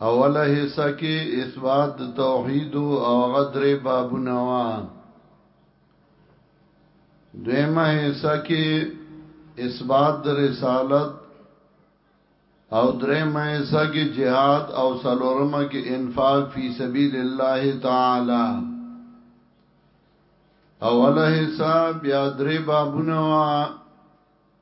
اوله حصہ کې اثبات توحید او غدر بابونه وا دویمه حصہ کې اثبات رسالت او دریمه حصہ کې jihad او سلورمه کې انفاق فی سبیل الله تعالی اوله حصہ بیا درې بابونه وا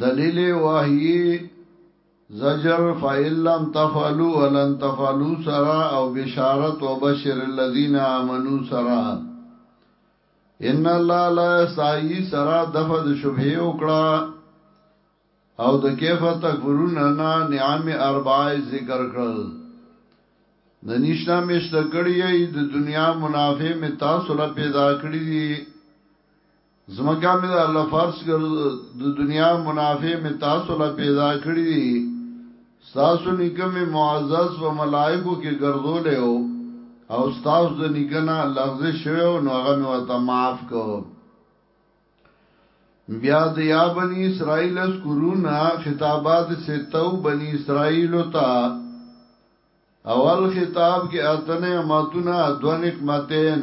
دلیل وحیی زجر فإن لم تفعلوا ولن تفعلوا سرا او بشارت وبشر الذين آمنوا سرا ان الله لا يستحيي سرا دفع د شبهه وکړه او د کیف تکفرون انا نعم اربع ذکر کړل د نشنا مشته کړی د دنیا منافع می تاسو لا پیدا کړی دی زمکه مې د الله فارس ګر د دنیا منافع مې تاسو لا پیدا کړی دي تاسو نکم معزز و ملائکو کې ګرځول او او تاسو د نکنه لغز شوی او نو هغه مې وته معاف کو بیا د یا بنی اسرائیل اس کورونا خطابات سے تو بنی اسرائیل تا اول خطاب کې اتنه ماتونه دو نعمتین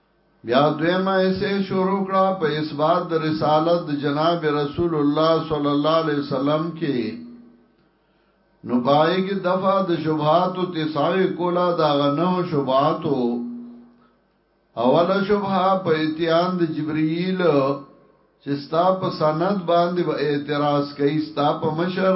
بیا دویمه ایسه شروع کړه په اثبات د رسالت د جناب رسول الله صلی الله علیه وسلم کې نو پای کې دفعه د شبهات او تساوی کولا دا غنه شبهات اوله شبهه په اتیان د جبرئیل چې ستا په سند باندې به اعتراض کوي ستا په مشر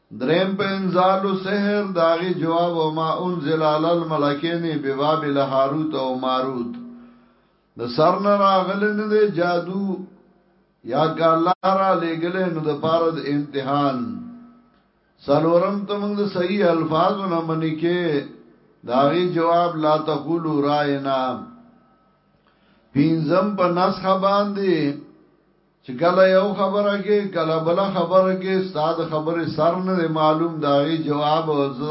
دریم په انزال السحر د هغې جواب او ما انزل علی الملکین ببابل هاروت او ماروت د سر نه راغل نه دی جادو یا که الله را لېږلی نو د پاره د امتحان څلورم ته موږ د صحیح الفاظو نه منې کې د هغې جواب لا تقولو راینا پینځم په نسخه باندې چې کله یو خبره کې کله بل خبره کې استاد خبره سر نه معلوم داغي جواب ز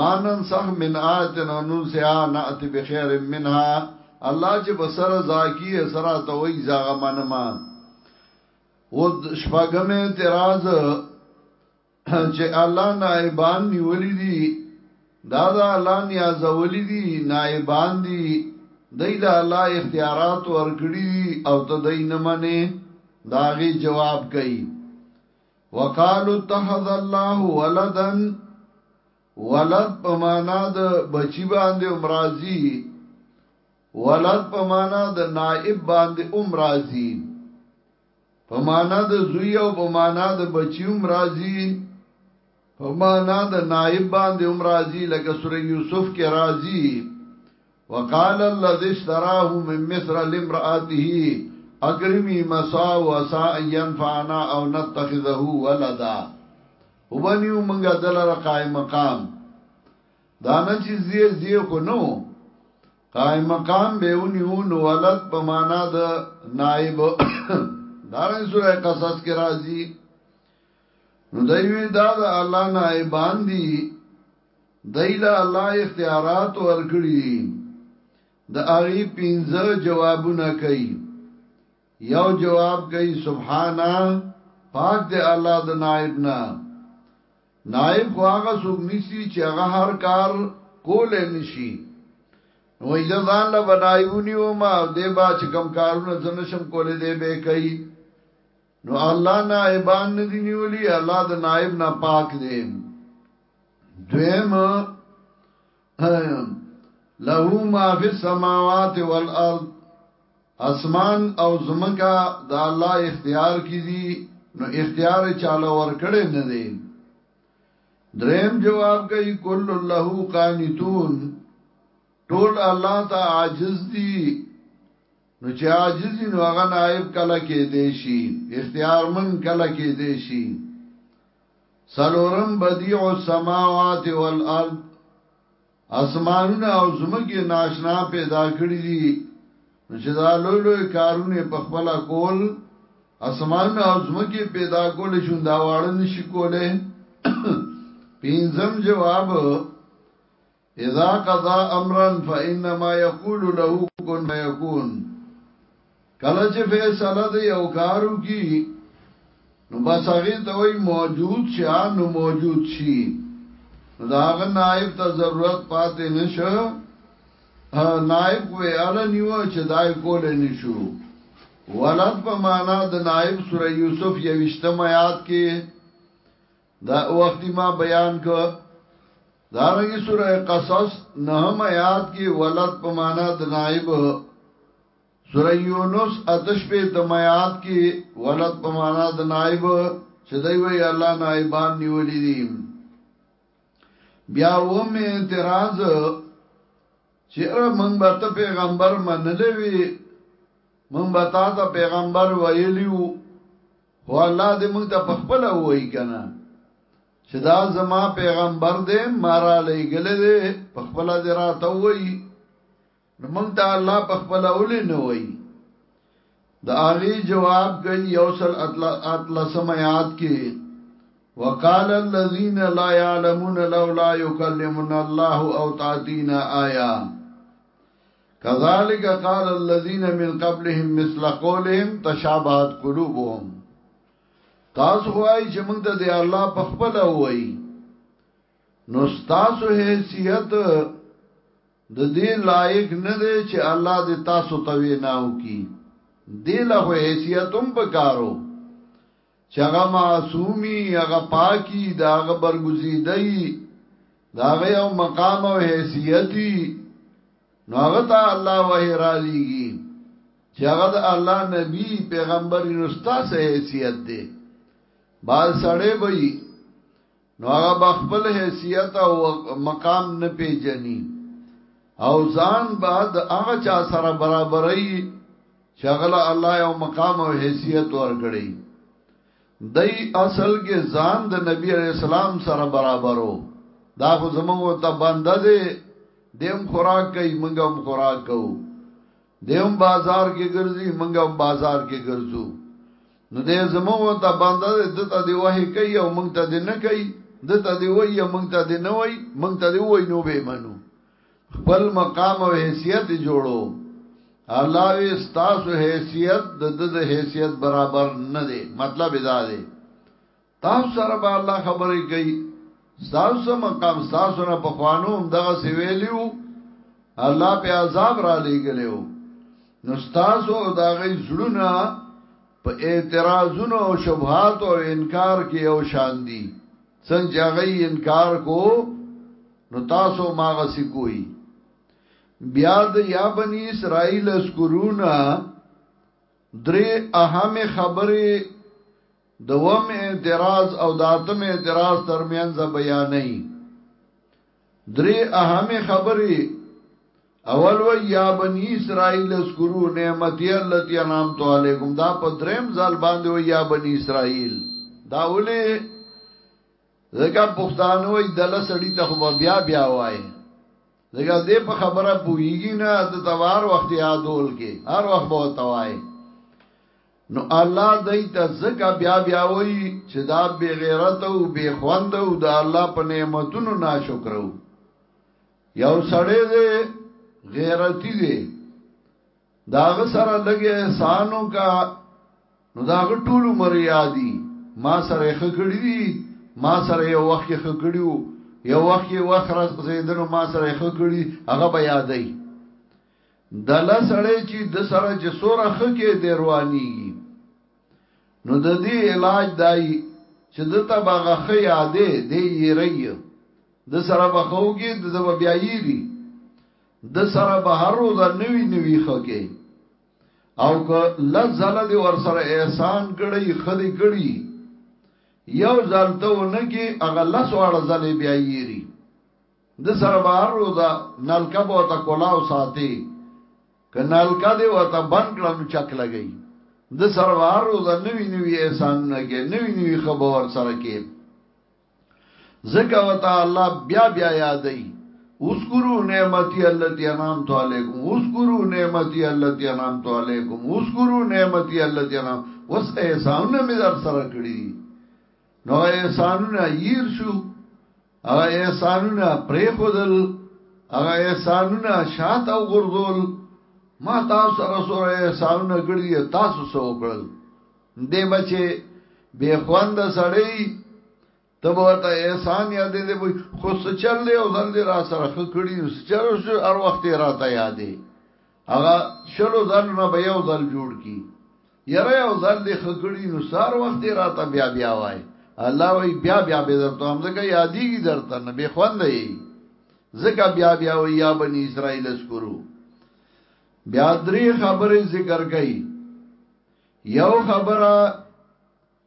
مانن صح من آیت نو نو سیا نات بخیر منها الله چې بسر زاکی سرا ته وای زغه منما و شپګم اعتراض چې الله نائبان نیولې دي دا دا الله نیازولې دي نائبان دي دای له الله اختیارات ورکړي دي او ته دای نه منې داغي جواب کوي وقالو اتخذ الله ولدا ولد په معنا د بچی باندې امراضی ولد په معنا د نائب باندې امراضی په معنا د زوی او په معنا د بچی هم راځي په معنا د نائب باندې هم راځي لکه سوره یوسف کې راځي وقال الذي اشتراه من مصر لامراته اکرمی مسا و اسا ينفعنا او نتخذه ولدا وبنیو منګه دلاره قائم مقام دانه چې زی زی خو نو قائم مقام به ونیو نو ولد په معنا د نائب دارن سوره قصص کې راځي نو دوی دا د الله نائبان دي دایله الله اختیارات ورکړي د اغي پنځه جوابونه کوي یو جواب کوي سبحانا پاک دی الله د نائب نه نائب خو هغه څوک نیسی چې هغه هر کار کولای نشي نو وای زه ځان له بنایب نیوم او دې با چې کم کارونه زه نشم کولای دې به کوي نو الله نائبان نه دی نیولی الله د نائب نه پاک دی دویم له ما فی السماوات والارض اسمان او زمکا د الله اختیار کی دي نو اختیار چاله ور کړي نه دي دریم جواب کوي کل له قانتون ټول الله ته عاجز دي نو چې عاجز نو هغه نائب کله کې دی شي اختیار من کله کې دی شي څلورم بدیع السماوات والارض اسمانونه او زمکه ناشنا پیدا کړی دي چې دا لوی لوی کارونه په خپل کول اسمانونه او زمکه پیدا کول شون دا واړه نشي کوله پینځم جواب اذا قضا امرا فانما يقول له كن فيكون کله چې فیصله دی او کارو کی نو بس هغه ته وای موجود شي نو موجود شي دا هغه نائب ته ضرورت پاتې نشو نائب وی ال نیو چې دای کول نشو ولد په معنا د نائب سوره یوسف یوشتم آیات کې دا وخت ما بیان کو دارنګه سوره قصص نهم آیات کې ولد په معنا د نائب سوره یونس آتش په تمیات کې ولد په معنا د نائب چې دوی وی الله نائبان نیولې دي بیا و مې اعتراض چې را مونږ به ته پیغمبر منلې وی مونږ به تا ته پیغمبر ویلیو هو الله دې مونږ ته پخپل وای کنه چې دا زما پیغمبر دې مارا لېګلې دې په خپل دې راته وایي نو موږ ته الله په خپل اولې نه وایي د هغه جواب کوي یوصل اتلسم یاد کې وقال الذين لا يعلمون لولا يكلمنا الله او تعطينا آية كذلك قال الذين من قبلهم مثل قولهم تشابهت قلوبهم تاسو وایي چې موږ ته دی الله په خپل وایي نو تاسو حیثیت د دې لایق نه دی چې الله دې تاسو ته ویناو کی دې له حیثیت هم پکارو چې هغه معصومی هغه پاکي دا هغه برګزیدای دا هغه یو مقام او حیثیتي نو هغه ته الله وه راضیږي چې هغه د الله نبی پیغمبر نو ستاسو حیثیت دی بال سړې وي نو هغه بخپل حیثیت او مقام نه پیژني او ځان بعد هغه چا سره برابرۍ شغله الله او مقام او حیثیت ورګړي دای اصل کې ځان د نبی علی السلام سره برابرو دا خو زموږ ته بنده دی دیم خوراک کوي موږ هم خوراک کوو دی هم بازار کې ګرځي منګه هم بازار کې ګرځو نو دې زموږ ته باندې دته دی وه کوي او موږ ته دی نه کوي دته دی وای موږ ته دی نه وای موږ ته دی وای نو به منو خپل مقام او حیثیت جوړو الله وی ستاسو حیثیت د د حیثیت برابر نه دی مطلب دا دی تاسو سره به الله خبرې کوي تاسو مقام تاسو نه بخوانو هم دغه سی ویلیو الله په عذاب را لېګلو نو تاسو او دا غي زړونه په اعتراضونو او شبهات او انکار کې او شان دي څنګه غي انکار کو نو تاسو ماغه سی کوئی بیا د یا بنی اسرائیل اسکرونا درې اهم خبره دوم اعتراض او د اتم اعتراض ترمنځ بیانې درې اهم خبرې اول و یا بنی اسرائیل اذکروا نعمتي التي انعمت علیکم دا په دریم ځل باندې و یا بنی اسرائیل دا ولې زکه پښتانه وي دله سړی ته خو بیا بیا وای زکه دې په خبره پویږي نه د توار وخت یادول کې هر وخت به توای نو الله دای ته زکه بیا بیا وای چې دا بی غیرت او بی خوند او دا الله په نعمتونو ناشکر وو یو سړی دی غیرتی دی داغه سره لګي احسانو کا نو داغه ټول عمر یادی ما سره خکړی دی ما سره یو وخت خکړیو یو وخت وخت زیدنو ما سره خکړی هغه بیا دی دله سړی چی ده سره چی سوره ښه کی دی روانیږي نو د دی علاج دای چې د ته باغه خه یادې دی یری د سره بخوږي د زب بیا یری د سره به هر روز نوی نوی خه کی او که لزل دی ور سره احسان کړی خدی کړی یو زلته ونګي اغه لس واړه زلې بیا یری د سره بار روزه نلکه به ته کولاو ساتي ک نلکه دی وته بند کړه نو چک لګي د سره بار روزه نوی نوی احسانونه کې نوی نوی خبر سره کې زکه وته الله بیا بیا یادای اذکروا نعمتي التي انعمت عليكم اذکروا نعمتي التي انعمت عليكم اذکروا نعمتي التي انعمت وس احسانونه مې در سره کړی نو احسانونه ییر شو هغه احسانونه پریخودل هغه احسانونه شاته او غردول ما تاسو سره سره احسانونه ګړي تاسو سو کړل دې بچي بے خوند سړی تب ورته احسان یادې دې خو سچل دی او ځل دې را سره خکړی نو سچل شو هر وخت راته یادې هغه شلو ځل نه به یو ځل جوړ کی یره یو ځل دی خکړی نو سار وخت راته بیا بیا وای الله وای بیا بیا به درته هم زکه یادېږي درته نه به خوند یې زکه بیا بیا وای یا بنی اسرائیل اسکرو بیا درې خبرې ذکر کړي یو خبره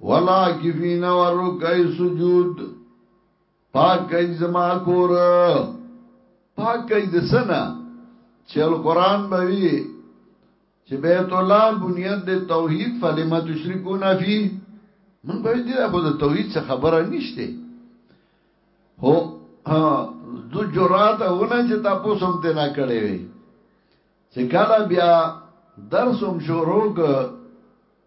ولا کفین ورکای سجود پاکای زما کور پاکای د سنا چې القرآن بوي چې بیت الله بنیاد د توحید فلما تشرکون فی من به دې خو د توحید څخه خبره نشته هو دو جرات ونه چې تاسو هم ته نه کړې وي چې کله بیا درس هم شروع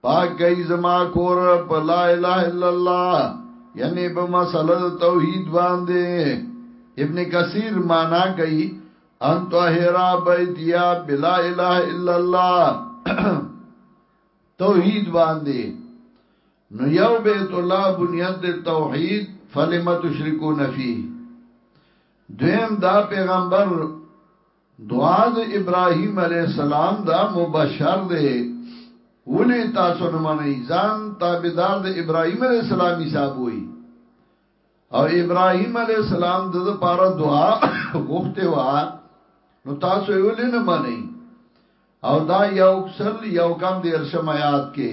پاک گئی زما کور په لا اله الا الله یعنی په مسله توحید باندې ابن کثیر معنا کوي ان طاهرا بیتیا بلا اله الا الله توحید باندې نو یو بیت الله بنیاد توحید فلمت شرکو نفی دویم دا پیغمبر دعا د ابراهیم علیه السلام دا مبشر دی ولی تاسو نه منئ ځان تابعدار د ابراهیم علیه السلام حساب وای او ابراهیم علیه السلام د لپاره دعا غوښته و نو تاسو یې ولې نه منئ او دا یو کسل یو کم د ارشم آیات کې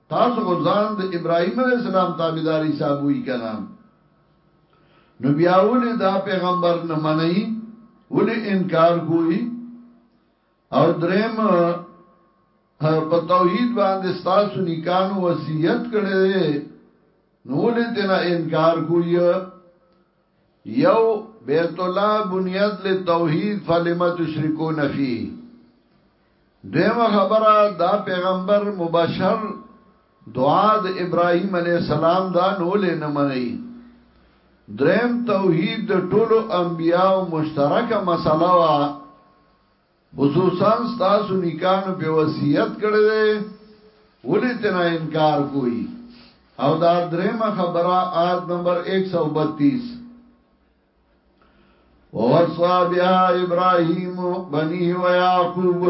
تاسو خو ځان د ابراهیم علیه السلام تابعدار حسابوی کنه نو بیا ولې دا پیغمبر نه منئ ولې انکار کوئ او دریم په توحید باندې ستاسو نکانو وصیت کړي نو ولې تینا انکار کوئ یو بیت الله بنیاد للتوحید فلم تشرکون فی دویمه خبره دا پیغمبر مبشر دعا د ابراهیم علی السلام دا نو لنه منی دریم توحید د ټولو انبیاو مشترکه مسله وا خصوصا ستاسو نکانو په وصیت کړی دی ولی تینا انکار کوئی او دا درم خبره آیت نمبر 132 ووصا بها ابراهیم بنی و یعقوب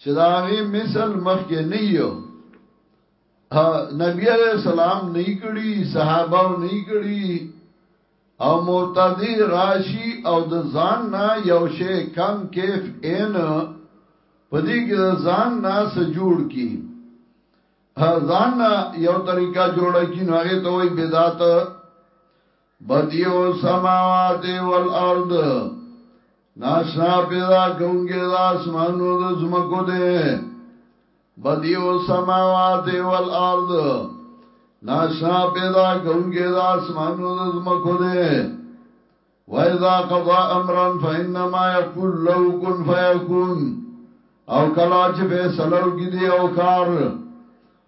چې دا هغه مثال مخکې نه یو نبی علیہ السلام نه کړي صحابه نه کړي او مرتدی راشي او د ځان نه یو شی کم کیف ان پدې کې د ځان نه سجوړ کی ځان نه یو طریقہ جوړه کی نو هغه ته وای بدعت بدیو سماوات والارض ناشنا پیدا کونکي د اسمانو د زمکو دې بدیو سماوات والارض ناشنا پیدا کونکي د اسمانو د زمکو دې وایذا قضا امرا فانما یقول لو کن فیکون او کلا چې فیصلو کې دی او کار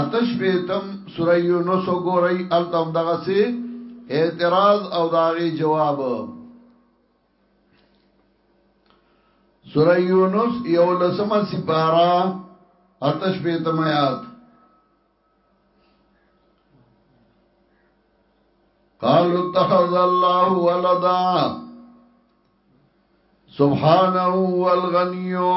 اته شپېتم سوره یونس وګورئ هلته هم دغسې اعتراض او د هغې جواب سوره یونس یولسمه سپاره اته شپېتم آیات قالوا اتخذ الله ولدا سبحانه والغنيو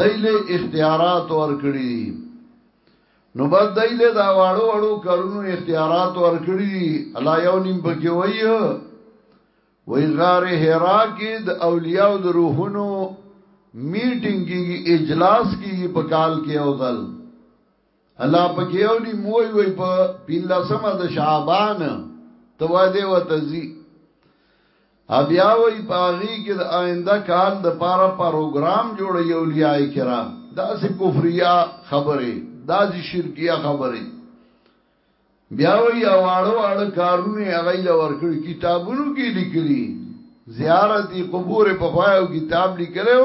دایله اختیارات ورکړي دي نو بعد دایله دا واړو واړو کارونو اختیارات ورکړي دي الله یو نیم پکې وایي وی غار حرا کې د اولیاء د روحونو میټینګ کیږي اجلاس کیږي په کال کې او ځل الله پکې یو نی موي وي په پینلسمه د شعبان ته واده وتزي بیا وی پاغي کې د آینده کال د پاره پروګرام جوړ یو لیای کرام دا سه کفریا خبره دا سه شرکیا خبره بیا وی اواړو اړ کارونه هغه له ورکړي کتابونو کې لیکلي زیارت قبور په خوایو کتاب لیکلو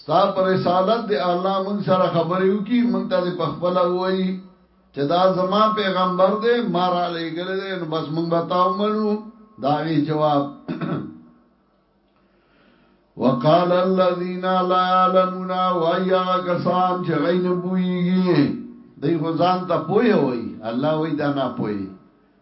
ستا پر رسالت دی الله مونږ سره خبرې وکي مونږ ته په خپل وایي چې دا زما پیغمبر دی ما را لېګل دی نو بس مونږ به تاو منو دا غي جواب وقال الذين لا يعلمون وايا کسان چې غین بوئیږي دی خو ځان ته پوي وای الله وای دا نه پوي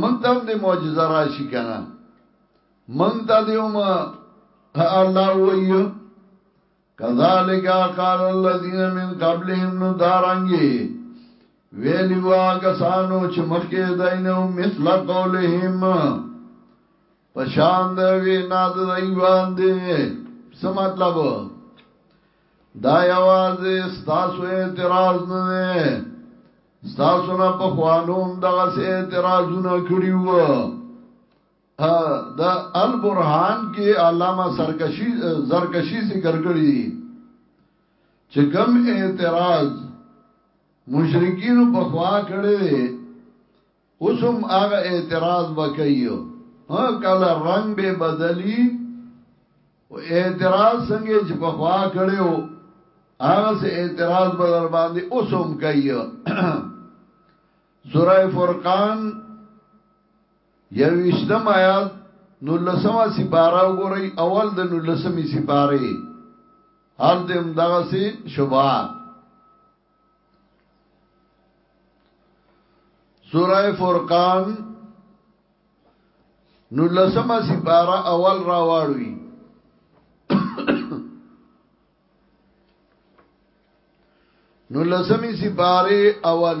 مونږ ته هم د معجزه راشي کنه مونږ ته دی هم الله وایو کذالک قال الذين من قبلهم نو دارنګي ویلی واګه سانو چې مخکې دینو مثله قولهم پشان د وینا د دی باندې څه مطلب دا یوازې ستاسو اعتراض نه ستاسو نه په خوانوم دغه سه اعتراضونه کړی و دا البرهان کې علامه سرکشي زرکشي ذکر کړی دي چې کوم اعتراض مشرکین په خوا کړی اوسم هغه اعتراض وکيو کله رنگ به بدلی او اعتراض څنګه چې په خوا کړو هغه سه اعتراض به در باندې اوسم کيو سوره فرقان یوشتم آیات نو لسمه سپاره وګورئ اول د نو لسمه سپاره حال دې هم دغه سي شوبات سوره فرقان نو لسمه سپاره اول راواړوي نو لسمی سپاره اول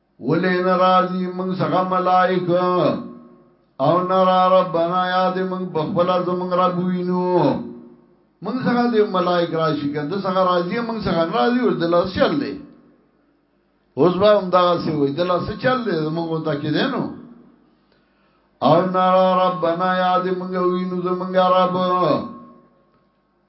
ولی نه راځی موږ څخه ملائکه او نرا ربنا یاد موږ بخبل زمنګ رب وینو موږ څخه د ملائک راشي کنه د څخه راضی موږ څخه ناراضي او د لاس چل دی اوس به هم دا سی وای د لاس چل دی موږ ته کې دینو او نرا ربنا یاد موږ وینو زمنګ رب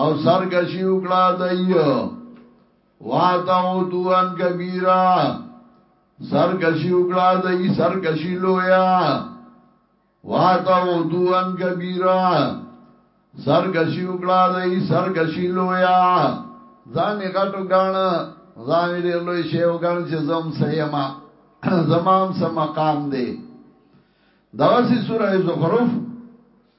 او سرکشی وکړه دایو واتاو دوان کبیرا سرکشی وکړه دای سرکشی لویا واتاو دوان کبیرا سرکشی وکړه دای سرکشی لویا ځان غټو غاڼ ځان ډیر لوی شی او غاڼ چې زم سیما زمام سم مقام دی دغه سوره زخرف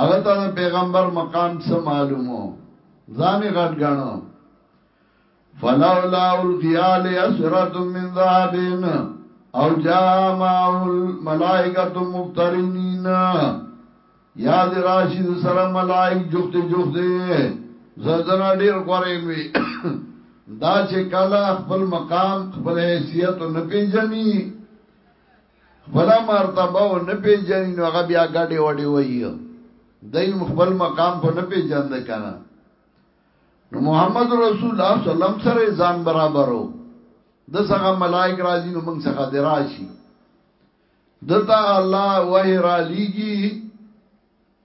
هغه ته د پیغمبر مقام څه معلوم و ځان یې غټ ګڼو فلولا القی علی اسرت من ذهب او جاء معه الملائکه مقترنین یاد راشی سره ملائک جخت جخت زدنا ډیر غورې می دا چې کله خپل مقام خپل حیثیت نه پیژني خپل مرتبه او نه پیژني نو هغه بیا ګډي وډي وایي دای خپل مقام په نه پیژند کنه نو محمد رسول الله صلی الله علیه وسلم سره ځان برابرو د څنګه ملائک راځي نو موږ څخه دراشي دتا الله وه را لیږي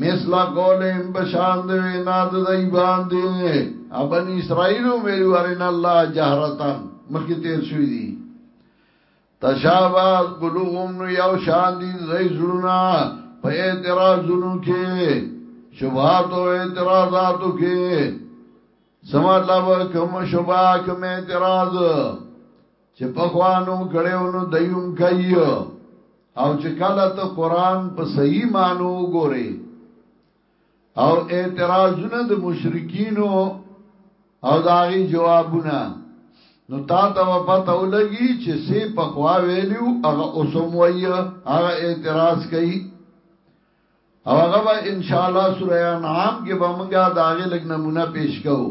مثل قولهم بشان دی وینا د دی باندې ابن اسرائیلو ویلو ورن الله جهرتن مخکې تیر شوی دی تشابهت قلوبهم نو یو شان دي زې زړونه په اعتراضونو کې شبهات او اعتراضاتو کې سمات لبا کوم شبا کوم اعتراض چې پخوانو کړو نو دیم کوي او چې کله ته قران په صحیح معنی وګوري او اعتراضونه د مشرکینو او داغي جوابونه نو تا ته پته ولګي چې سي په خوا ویلو هغه اوسم وای هغه اعتراض کوي او هغه به ان شاء الله سوره انعام کې به موږ داغه لګ نمونه پیش کوو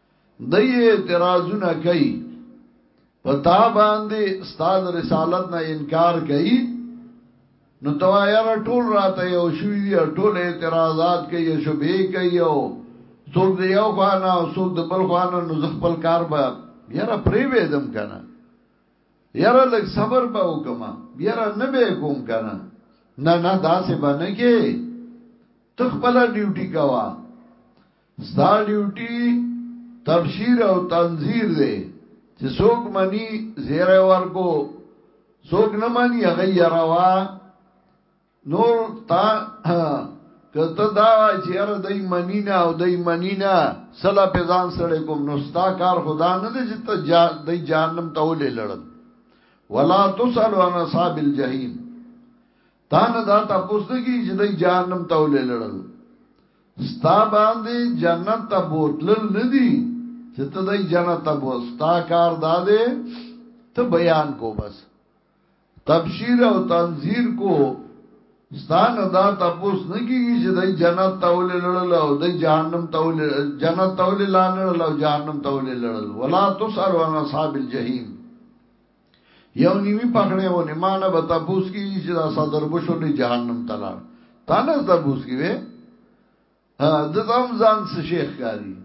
دی اعتراضونه کوي پتا باندې استاد رسالت نه انکار کوي نو توا یار ټول راته یو شوی دی ټول اعتراضات کوي شو به کوي او څوک دی یو خوانه او څوک د بل خوانه نو خپل کار به یار پرې وېدم کنه یار لږ صبر به وکما یار نه به کوم کنه نه نه داسې باندې کې تخپل ډیوټي کوا ستا ډیوټي تبشیر او تنذیر دی چې څوک منی زیره ورکو څوک نه منی هغه یروا نور تا کته دا وای چې اره دای منی نه او دای منی نه سلا په ځان سره کوم نو ستا کار خدا نه دی چې ته جا دای جهنم ته ولې لړل ولا تسلو عن اصحاب الجحیم تا نه دا تپوس نه کی چې دای جهنم ته ولړل ستا باندې جنت ته بوتلل نه دی چې ته دای جنت ته بوستا کار دادې ته بیان کو بس تبشیر او تنذیر کو ستان دا تپوس نه کیږي چې دای جنت ته ولړل او دای جهنم ته ول جنت ته ولړل او جهنم ته ولړل ولا تسأل عن اصحاب الجحیم یو نیمی پخړې ونی ما نه به تپوس کیږي چې دا صدر بوش ولې جهنم ته لاړ تا نه تپوس کیږي د تم ځان څه شیخ کاری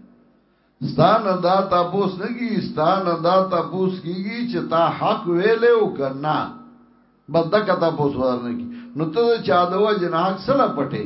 ستان دا تپوس نه کیږي ستان دا تپوس کیږي چې تا حق ویلې او کنا بس دغه تپوس ورنه کی نو ته چا دوا جن حق سره پټه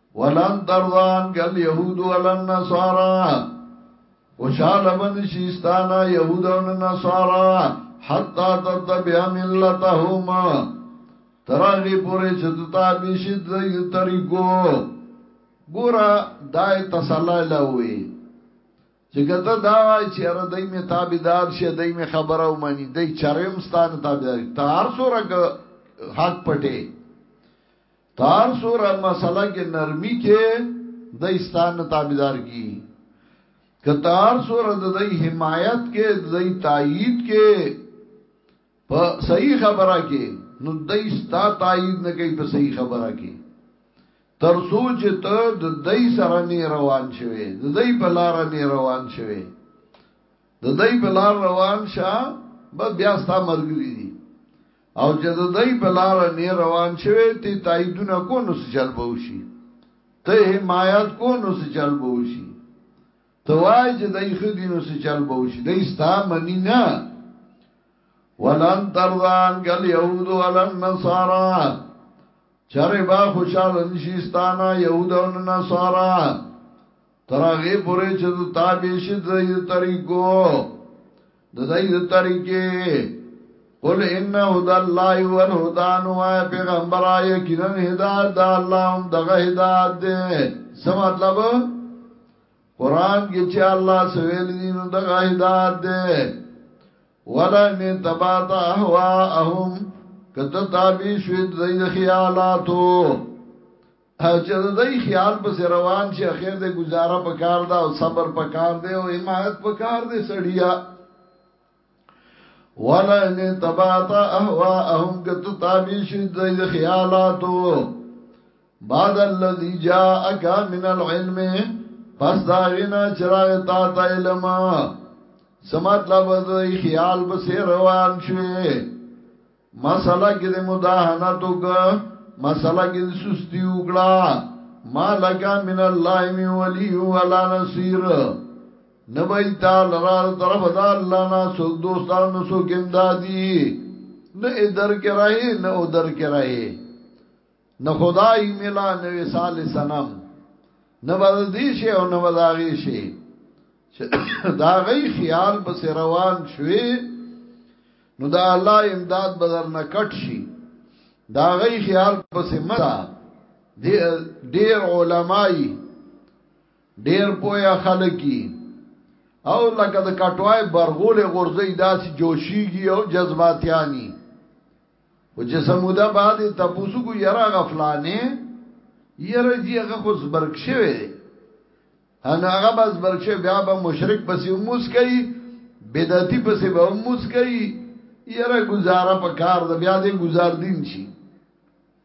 ولن ترضان کل یهود ولن نصارا خوشاله بن شیستانا یهود او نصارا حتا تتبع ملتهم ترغه پوره چې تابع شي د طریقو ګورا دای تسلی لوي چې کته دا وای چې را دای می تابعدار شه دای می خبره ومني دای چرېم ستانه تابعدار تار سره حق پټه تار سور مسله کې نرمي کې د استان تابعدار کی کتار سور د دې حمایت کې د دې تایید کې په صحیح خبره کې نو د دې ستا تایید نه کوي په صحیح خبره کې تر سوچ ته د دې سره نه روان شوي د دې په لار نه روان شوي د دې په لار روان شه بس بیا ستا مرګ دي او چې د دای په لار نه روان شوی تی تاییدونه کو نو څه چل به وشي ته حمایت کو نو څه چل به وشي ته وای چې دای خدي نو څه چل به وشي دای ستا منی نه ولن ترضان کل یهود ولن نصارا چرې با خوشاله نشي ستانه یهود او نصارا تر هغه پورې چې ته تابع شې د دې طریقو د دې طریقې قل ان هدى الله والهدى نو پیغمبر یقینا هدایت د الله هم دغه هدایت ده څه مطلب قران کې چې الله سویل دي نو دغه هدایت ده ولا ان تبعت اهواهم کته تابع شوی د خیالاتو چې د دې خیال په روان شي اخر د گزاره په کار دا او صبر په کار دی او حمایت په کار دی سړیا ولئن تبعت اهواهم کت تابیش د خیالاتو بعد الذي جاءك من العلم پس دا غنا چراغ تا ته علم سمات لبد خیال بس روان شوه مسله کې د مداهنت وک مسله کې د سستی وکړه مالک من الله می ولی ولا نصير نبی تعالی را طرف د الله نه سوک دوستان نو سوک امدادي نه ادر کې راهي نه ادر کې راهي نه خدای ملا نه وسال سنم نه بدی شي او نه بداغي شي دا غي خیال بس روان شوي نو دا الله امداد بدر نه کټ شي دا غي خیال بس متا ډیر علماي ډیر پویا خلکی او لکه د کټوای برغول غورځي داسې جوشيږي او جذباتياني او چې سموده بعد تاسو کو یرا غفلانه یره جی هغه خو زبرک شوی دی ان هغه بس برک شوی بیا به مشرک پسې موس کوي بدعتي پسې به موس کوي یره گزاره په کار د بیا دې گزار دین شي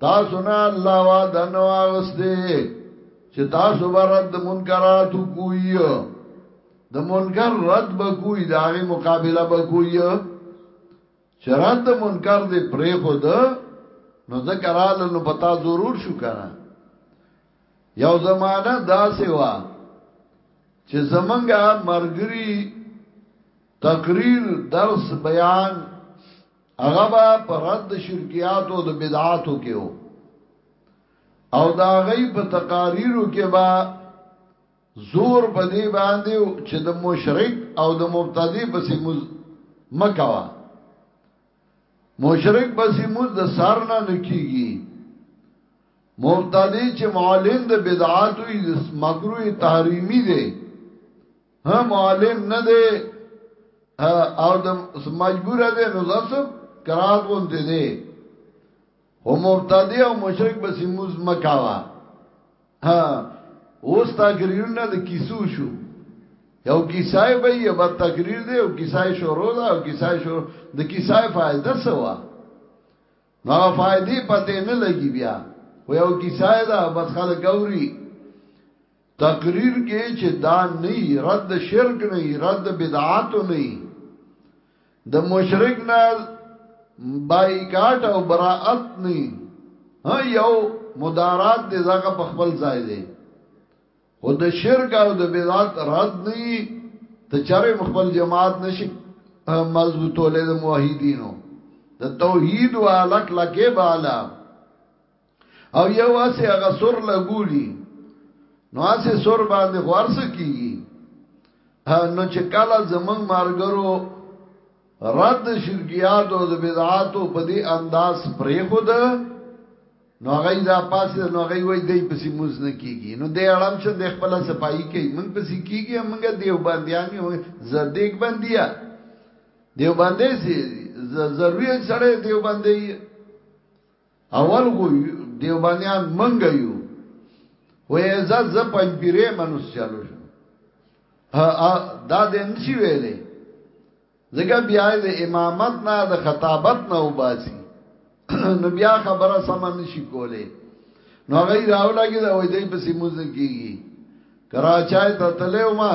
تاسو نه الله وعده نو اغسته چې تاسو برد د منکراتو کوی د منکر رد به کوی د هغه مقابله به کوی چې رد د منکر دې پرې خو ده نو ذکر آل نو پتا ضرور شو کنه یو زمانہ دا سیوا چې زمنګا مرګري تقریر درس بیان هغه به پر رد شرکیاتو د بدعاتو کې وو او دا غي په تقاریرو کې به زور په دې باندې چې د مشرک او د مبتدی پسې مز مکوا مشرک پسې مز د سر نه نکیږي مبتدی چې معلم د بدعات او مکروه تحریمی دی هم عالم نه دی او د مجبور دی نو زاسب قرات غونډه دی هم مبتدی او مشرک بس موز مکاوا ها اوس تقریر نه د کیسو شو یو کیسای به یو به تقریر دی او کیسای شروع ده او کیسای شروع د کیسای فائدہ سوا نو فائدې پته نه لګي بیا و یو کیسای ده بس خلک ګوري تقریر کې چې دا نه رد شرک نه رد بدعات نه د مشرک نه بایکاټ او براءت نه یو مدارات دې زګه په خپل ځای دی خو د شرک او د بدعت رد نه ته چرې خپل جماعت نشي مضبوطولې د موحدینو د توحید او الک لکه بالا او یو اسی هغه سر لګولی نو اسی سر باندې خورس کیږي نو چې کله زمنګ مارګرو رد شرکیات او د بدعاتو په دې انداز پرې خود نو هغه دا پاس نو هغه وای دی پسې موز نه کیږي نو دې اړم چې د خپل صفائی کوي موږ پسې کیږي موږ دیو باندېان یو زدیک باندیا دیو باندې سي ضروري سره دیو باندې اول خو دیوبانیان منګه یو وې ز ز پنځ پیرې منوس چالو شو دا د انسی ویلې زګه بیا د امامت نه د خطابت نه وباسي نو بیا خبره سم نشي کوله نو غیر راولګي دا وې دې پسې موزه کیږي کراچای ته تلو ما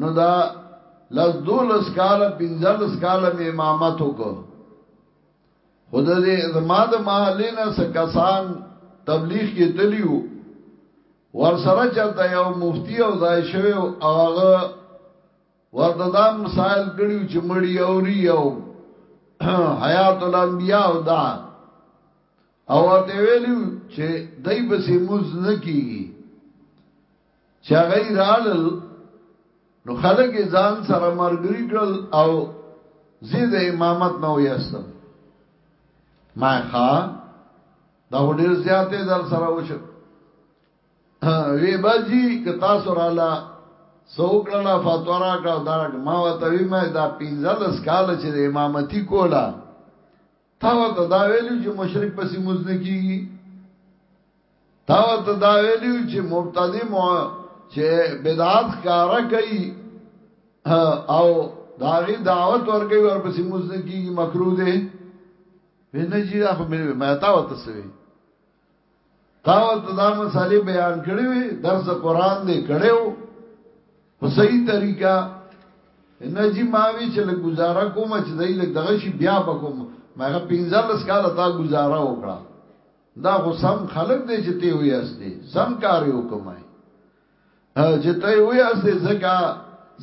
نو دا لس دولس کاله پنځلس کاله مې امامت وکړو خو د دې زما د محلې نه څه کسان تبلیغ کې تلیو ور سره چرته یو مفتی او ځای شوی او هغه ورته دا مسائل کړیو چې مړی اوري او حیات الانبیاء او دا او ورته ویلو چې دای په سیموز نه کیږي چې غیر علل نو خلک ځان سره مرګري کړل او زید امامت نو یستم ما ښا دا ډیر زیاتې در سره وشو وی بجی که تاسو رااله سوکړه فاتورا کا دا ما وتوی ما دا پینځلس کال چې امامتی کولا تا ورته دا ویلو چې مشرک پسې موز نه کیږي تا ورته دا ویلو چې مبتدی مو چې بدعات کارا کوي او داغي دعوت ورګي ورپسې موز نه کیږي مکروه ده وینه جی دا خو مې ما تا ورته سوي تا ته دا مسالې بیان کړې وي درس قران دې کړو په صحیح طریقه نجی ماوی چې لږ گزاره کوم چې دای لږ دغه شی بیا بکوم مګه 15 کال تا گزاره وکړه دا خو سم خلق دې چې ته وې استي سم کار یو کومای چې ته وې استي زکه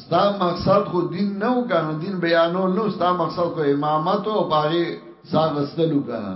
ستا مقصد خو دین نه وکنه دین بیانول نو ستا مقصد خو امامت او باغی ساغستلو کنه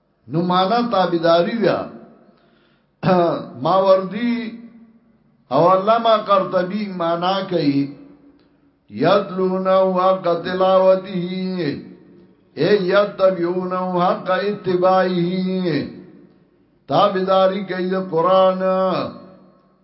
نو معنا تابعداري ده ماوردی او علامه قرطبي معنا کوي یتلونه حق تلاوته اے یتبعونه حق اتباعه تابعداري کوي د قران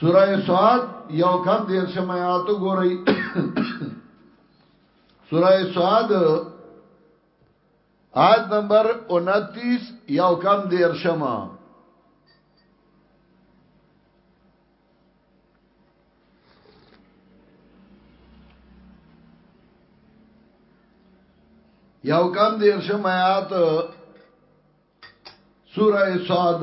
سوره سعد یو کم دیر شمایات ګورئ سوره سعد آیت نمبر 29 یو کم دیر شما یو کم دیر شمایات سوره سعد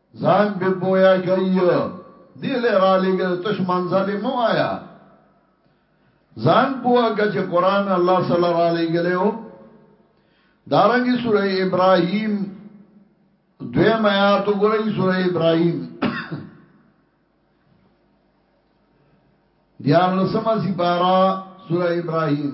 ځان به بویا کوي دی له را لګل تش منزل مو آیا ځان بویا چې قران الله صلی الله علیه لګلو دارنګي سوره ابراهيم دوی میات وګورئ سوره ابراهيم دیار لسمه سپارا سوره ابراهيم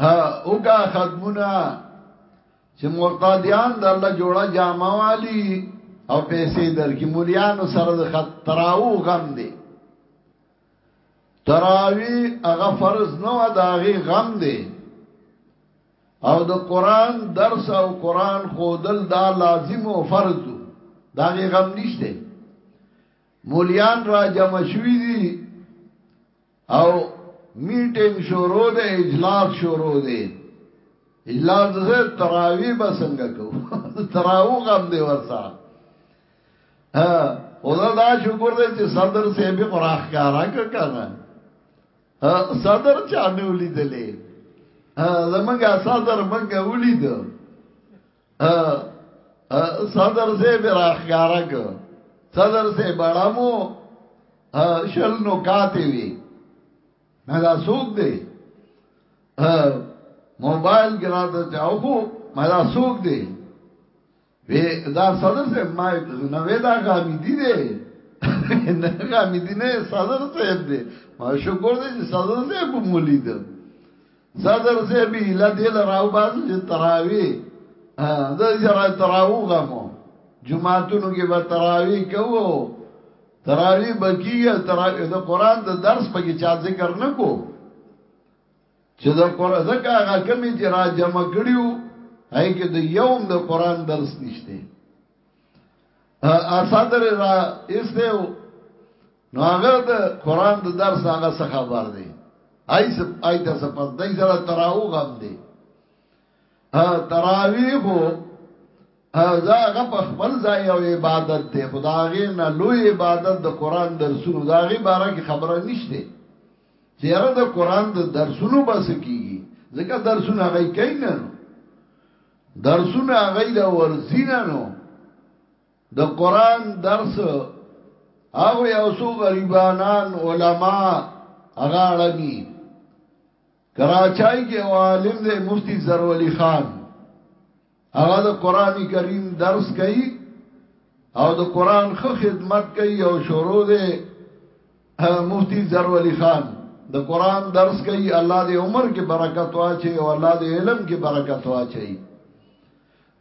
او کا ختمونه چې مرتادیان د الله جوړه جامه والی او پیسې درکې مليانو سره د خط تراو غم دی تراوی هغه فرض نه و دا غي غم دی او د قران درس او قران خودل دا لازم او فرض دا غي غم نشته مليان را جمع شوی دي او میټینګ شروع دی اجلاس شروع دی اجلاس زه تراوی به څنګه کو تراو غم دی ورسا ها خدا دا شکر دی چې صدر سه به قراخ کارا کنه صدر چا نه ولیدلې زمونږه صدر مونږه ولید صدر سے براخیارک صدر سے بڑامو شل نکاتی وی دا سوک دی موبایل گرا تا چاو خو ما دا سوک دی وی دا صدر سے ما نوی دا غامی دی دی نه غامی دی نه صدر صاحب دی ما شکر دی چې صدر صاحب مولی دی صدر سے بھی لا دیل راو باز جی تراوی دا جرا تراو غمو جماعتونو کې به تراوی کوو تراوی بکی او تراوی د قران د درس په کې چا ذکر نکو چې د قران زکه هغه کمی چې را جمع کړیو هاي کې د یوم د قران درس نشته اسد رضا استو نو هغه د قران د درس هغه څه خبر دی آی سب آی د سپس دای سره تراو غم دی ا تراویح هغه هغه په خپل ځای او عبادت دی خدای نه لوی عبادت د قران درسونو دا غي باره کې خبره نشته چیرې د قران د درسونو بس کیږي ځکه درسونه هغه کین نه نو درسونه هغه د ورزینه نو د قران درس هغه یو څو غریبانان علما هغه اړنی کراچای کې عالم دی مفتی زرولی خان هغه د قران کریم درس کوي او د قران خو خدمت کوي او شروع دی مفتی زر ولی خان د قران درس کوي الله دې عمر کې برکت واچي او الله دې علم کې برکت واچي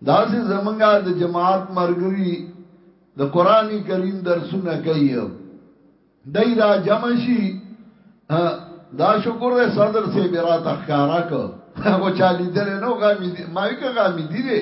دا سه زمونږه د جماعت مرګري د قرآنی کریم درسونه کوي دای را جمع شي دا شکر دې صدر سے برا تخکارا کو هغه چالي دل نو غامي ما یې غامي دي دي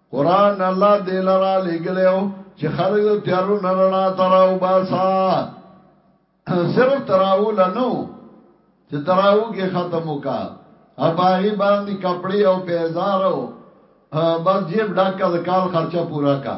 قرآن الله دې لرا لګلو چې خلک د تیارو نرنا تراو باسا صرف تراو لنو چې تراو کې ختم وکا او باغی باندې کپڑے او پیزارو بس جیب ډاکا د کال خرچه پورا کا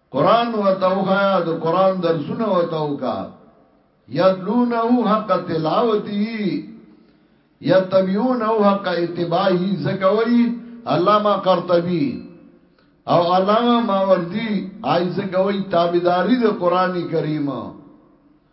قران ورته وخایا د قران درسونه ورته وکا یتلونه حق تلاوته یتبعونه حق اتباعه زکوی علامه قرطبی او علامه ماوردی ایزه کوي تابعداري د قران کریم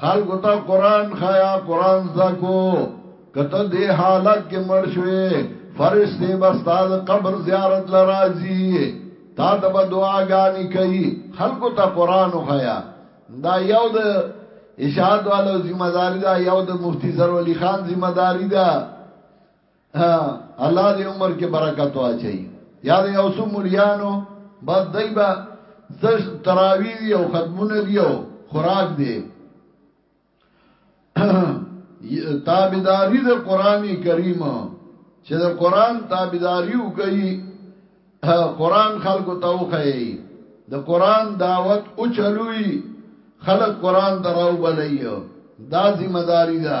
خلکو ته قران خیا قران زکو کته دی حالت کې مړ شوې فرشتي بس تا د قبر زیارت لرازي تا ته به دعاګانی کوي خلکو ته قران خیا دا یو د اشاعت والو ذمہ داری دا یو د مفتی زرو علی خان ذمہ داری دا الله دې عمر کې برکت واچي یا دې اوسو مليانو بد دایبا سش تراوی دی او ختمونه دی او خوراک دی تابیداری د قران کریم چې د قران تابیداری وکړي قران خلکو ته وخی د قران دعوت او چلوي خلک قران دراو بلایو دا ذمہ داری ده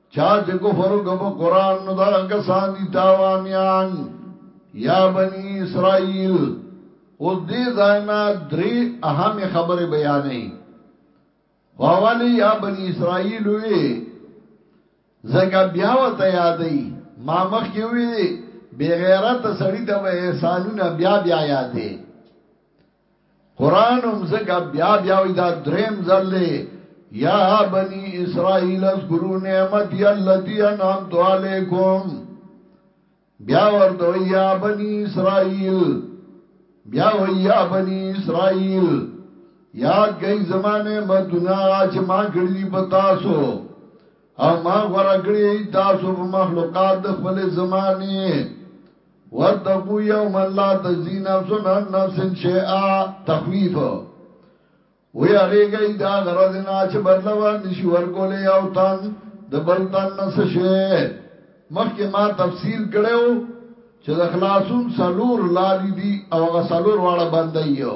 چا چې کفر وکړ په قران نو دا کسان دي تاوانيان یا بنی اسرائیل او دې ځاینا درې اهم خبره بیانې واوالی یا بنی اسرائیل وی زګه بیا وته یادې ما مخ کې وی بغیرت سړی ته احسانونه بیا بیا یادې قران هم زکه بیا بیا وی دا دریم ځل دی یا بنی اسرائیل اذکروا نعمتي التي انعمت علیکم بیا ورته یا بنی اسرائیل بیا وی یا بنی اسرائیل یاد گئی زمانه مدونه چې ما کړی دی پتا سو او ما غره کړی تاسو په مخلوقات د خپل زمانه واتقوا یوما لا تجزی نفس عن نفس شیئا تخویف وی اریږي دا غرض نه چې بدلا و نشي ورکولې او تن د بل تن نس شي مخکې ما تفصیل کړو چې د خلاصون سلور لارې دي او غ سلور واړه باندې یو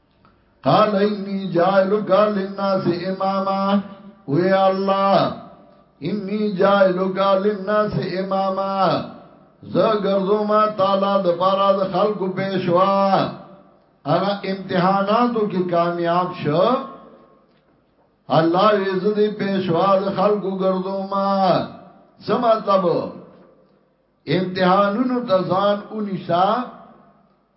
قال انی جائلک للناس اماما وی الله انی جائلک للناس اماما زه ګرځو ما تعالی د پاره د خلکو پېښوا هغه امتحاناتو کې کامیاب شو الله یې زه دې پېښوا د خلکو ګرځو ما څه مطلب امتحانونو ته ځان اونیسا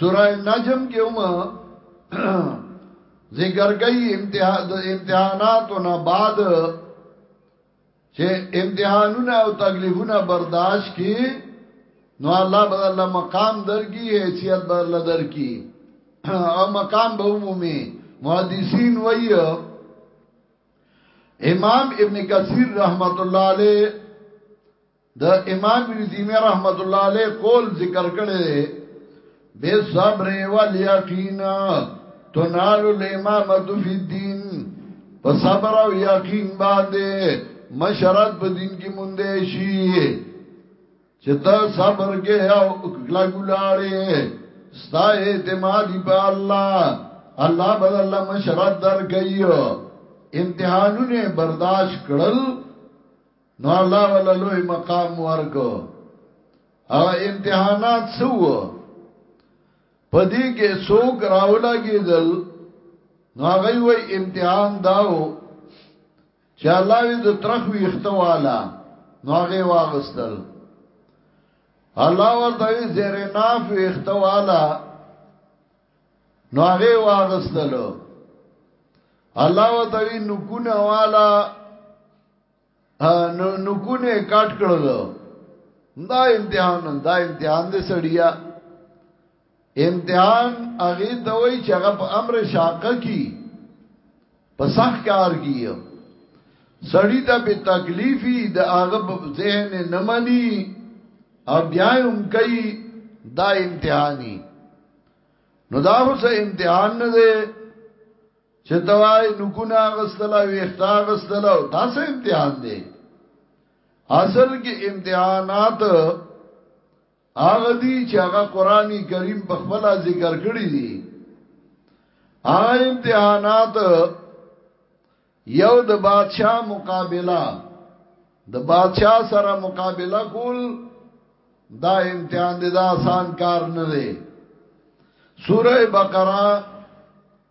سورہ نجم کې هم ذکر کوي امتحان د امتحاناتو نه بعد چې امتحانونه او تکلیفونه برداشت کی نو الله بدل مقام درکې حیثیت بدل درکې او مقام به عمومي محدثین وایي امام ابن کثیر رحمت الله علیه د امام ابن تیمیه رحمت الله علیه قول ذکر کړی دی بے صبر والیقین تنال الامامت فی الدین په صبر او یقین باندې مشرت په دین کې مونږه شي چې ته صبر کې او کلا ګلاړې ستا اعتماد په الله الله بدل مشرت درکې امتحانونه برداشت کړل نو الله ولا لوی مقام ورکو هغه امتحانات سو پدې کې څوک راولګېدل نو هغه وی امتحان داو چې الله دې د ترخ وی اختوالا نو هغه واغستل الله ورته وی زیر ناف وی اختوالا نو هغه واغستل الله ورته وی نکونه والا نو نکونه کاټ کړل دا امتحان دا امتحان دې سړیا امتحان هغه ته وای چې هغه په امر شاقه کی په صح کار کیو سړی ته به تکلیفي د هغه ذهن نه مني او بیا هم کوي دا امتحاني نو دا اوس امتحان نه دی چې توای نکونه غستل او اختا غستل او دا څه امتحان دی اصل کې امتحانات هغه دي چې هغه قرآني کریم په خپل ذکر کړی دي هغه امتحانات یو د بادشاہ مقابله د بادشاہ سره مقابله کول دا امتحان دی دا آسان کار نه دی سوره بقره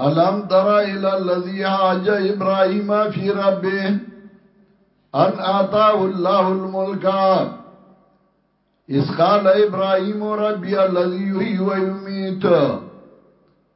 الم ترى الى الذي حاج ابراهيم في ربه ان اعطاه الله الملك اذ ابراهيم ربي الذي يحيي ويميت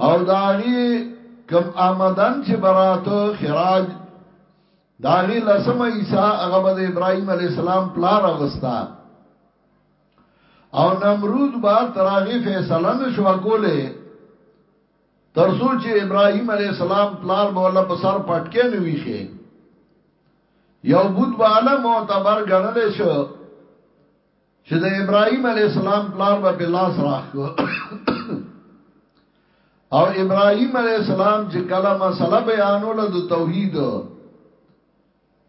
او داغي کم آمدن چې براتو خراج داغي لسمه عیسا هغه به ابراهيم عليه السلام پلار غستا او نمرود با تراغي فیصله نشو کوله تر سوچ ابراهيم عليه السلام پلار به ولا په سر پټکې نه ویخه یو بود بالا معتبر غنل شو چې د ابراهيم عليه السلام پلار به په لاس راخ او ابراهيم عليه السلام چې کله مسله بیانول د توحید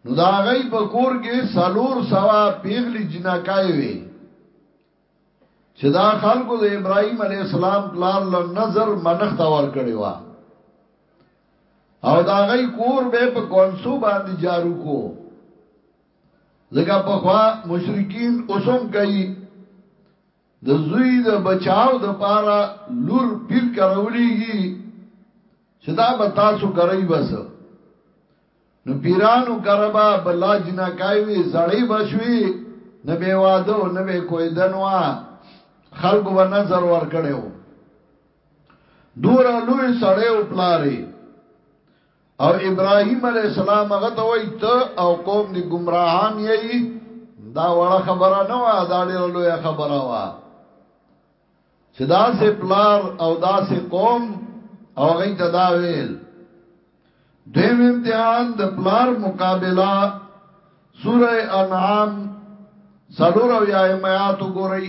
نو دا غي په کور کې سلور سوا پیغلی جنکای وي چې دا خلکو د ابراهيم عليه السلام پلار له نظر منخت ور کړی و او دا غي کور به په کونسو باندې جارو کو لکه پخوا مشرکین اوسم کوي د زوی د بچاو د پاره لور پیر کرولیږي چې دا به تاسو کوي بس نو پیرانو کربا بلا جنا کوي زړې بشوي نه به واده نه به کوی دنوا خلق و نظر ور کړو دور لوی سړې او پلاري او ابراهيم عليه السلام هغه ته وای ته او قوم دي گمراهان یي دا وړه خبره نه و دا ډېر لوی خبره و چې دا سه پلار او دا سه قوم او غي تداویل دیم امتحان د پلار مقابله سوره انعام سلور او یا میات ګورئ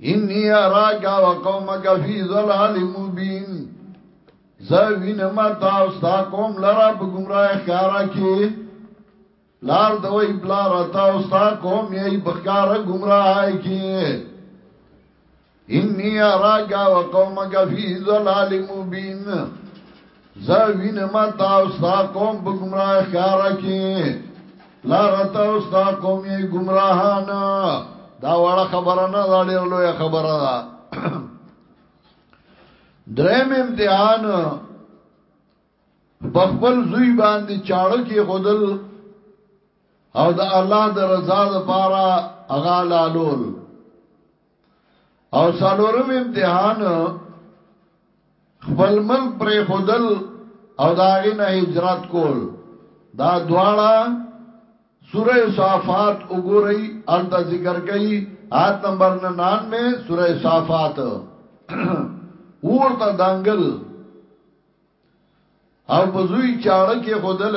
انی اراک و قومک فی ظلال مبین زوین متا او ستا قوم لرا په گمراه خارا کې لار دوی بلا رتا او ستا قوم یې په خارا گمراه کې انی اراک و قومک فی ظلال مبین زه وینم تا او ستا قوم په گمراه خاره کې لاره تا او ستا قوم یې گمراهان دا وړه خبره نه دا ډېر لوی خبره ده دریم امتحان بخبل زوی باندې چاړه کې خودل او د الله د رضا لپاره اغا لالول او سالورم امتحان خپل ملک پر خودل او داغی نه هجرت کول دا دواړه سوره صافات وګورئ الته ذکر کړي آیت نمبر 99 سوره صافات ورته دنګل او بزوی چاړه کې خودل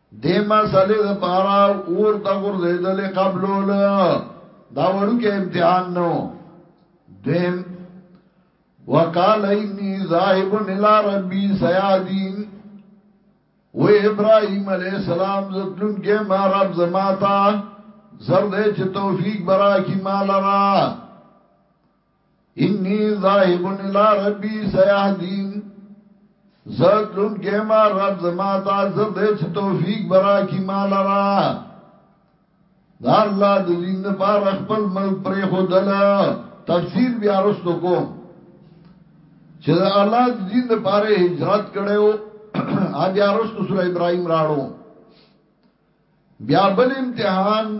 دې مسلې د پارا اور ته ورزیدل قبلول دا وړو کې امتحان نو دیم وقال انی ذاهب الى ربی سیادین و ابراهیم علیہ السلام زتلون کې ما رب زماتا زرد چې توفیق برا کی مال را انی ذاهب الی ربی سیهدین زتلون کما رب زما تا زر دې چې توفیق برا کی مال را دا الله د دین پر خپل ملک پر خودل تفسیر بیا رستو کوم چې الله د دین پر هجرت کړو ا بیا رستو سورہ ابراهیم راړو بیا بل امتحان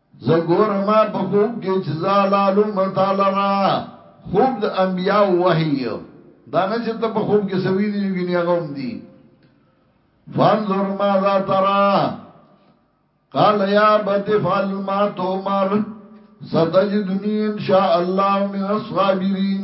زه ګورم په خوب کې چې زه لالو متا لرا خوب د انبیاء وحی دا نه چې ته په خوب کې سوي دي ګنې هغه هم دي فانظر ماذا ترى قال يا بت فعل ما تؤمر ستجدني ان شاء الله من الصابرين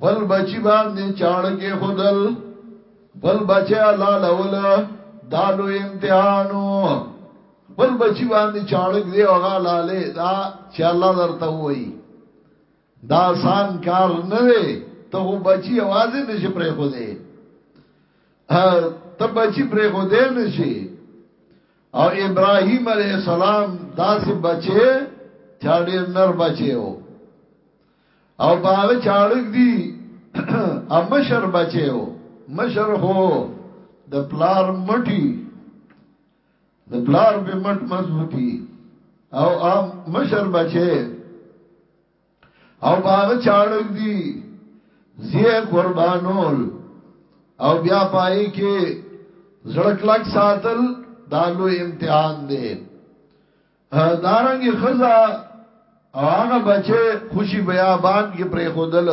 بل بچی باندې چاړه کې خودل بل بچی الله لول دالو امتحانو بل بچی باندې چاړک دی او غالاله دا چې الله درته وایي دا آسان کار نه دی ته خو بچی आवाज نه شي پرې خو دی ته بچی پرې خو دی نه شي او ابراهيم عليه السلام داسې بچي چاډیر نر بچي وو او باغ چاړک دی ا مشر بچیو مشر هو د پلار مټی د پلار به مټ مضبوطی او ا مشر بچی او باغ چاړک دی زی قربانول او بیا پای کې زړکلک ساتل دالو امتحان دی دارنګي خزا او هغه بچي خوشي بیا بان کې پرې خودل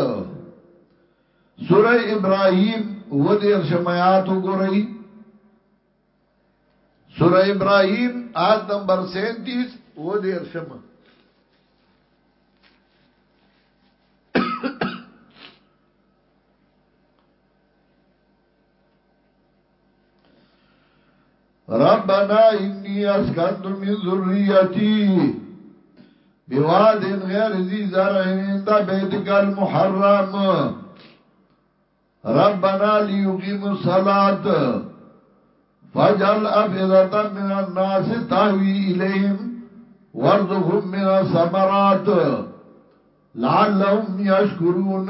سوره ابراهيم ودیر شمعات وګورئ سوره ابراهيم آیت نمبر 37 ودیر شمع ربنا انی اسکنت من ذریتی بواد غیر ذی زرع عند بیتک المحرم ربنا لیقیم الصلاۃ فجعل افئدة من الناس تهوي اليهم وارزقهم من الثمرات لعلهم يشكرون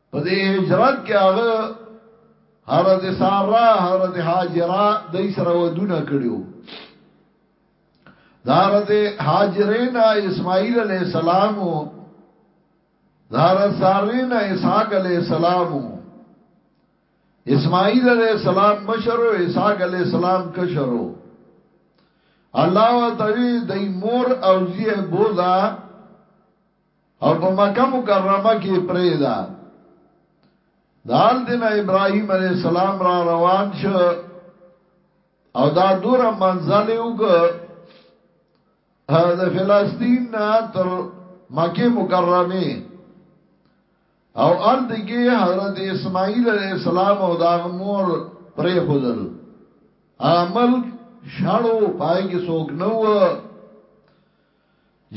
په دې هجرت کې هغه حضرت سارا حضرت حاجرہ دای سره ودونه کړیو دارت حاجرین اسماعیل علیہ السلام دارت سارین اسحاق علیہ السلام اسماعیل علیہ السلام مشرو اسحاق علیہ السلام کشرو الله وتعالی دای مور او زیه بوزا او په مکه مکرمه کې یې پرېږده. د هلته نه ابراهیم علیه السلام را روان شو او دا دوره منزل یې وکړ د فلسطین نه تر مکه مکرمه او هلته کې حضرت اسماعیل علیه السلام او د هغه مور پرې خودل عمل شړو پای کې څوک نه و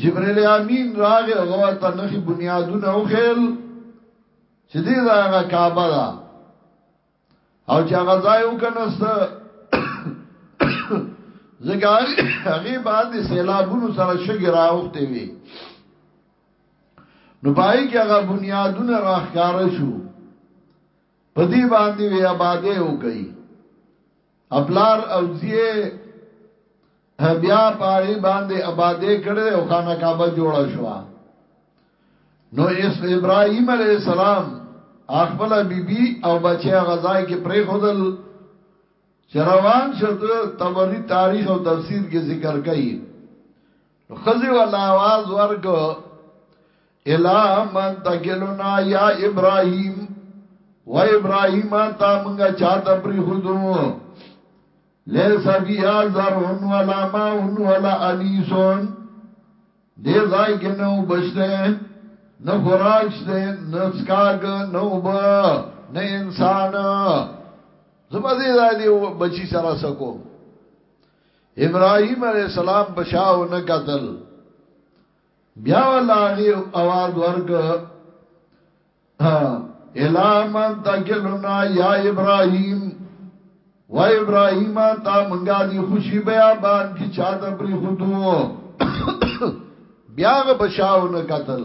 جبريل امين راغه هغه ورته نخي بنيادونه وخيل چې دې دا هغه کعبه ده او چې هغه ځای وکنست زګا هغه باندې سیلابونو سره شګي راوخته وي نو پای کې هغه بنیادونه راخاره شو په دې باندې وی آبادې وکړي خپلار او زیه بیا پای باندې آبادې کړې او خانه کعبه جوړه شو نو اس ابراهيم عليه السلام خپل بیبي او بچي غزای کې پرې خودل چروان شته تبری تاریخ او تفسیر کې ذکر کړي خزی ولا आवाज ورګ الا من تکلنا یا ابراهیم و ابراهیم تا منګه چاته پری خودو لیس بیا زرون ولا ماون ولا انیسون دې ځای کې نو بشته نو خوراک شته نو سکاګ نو با نه انسان زبازي ځای دی بچی سره سکو ابراهيم عليه السلام بشاو نه قتل بیا ولاغي आवाज ورک الامن تکلنا یا ابراهيم و ابراهيم تا منګا دي خوشي بیا بان کی چاته پر خودو بیا بشاو نه قتل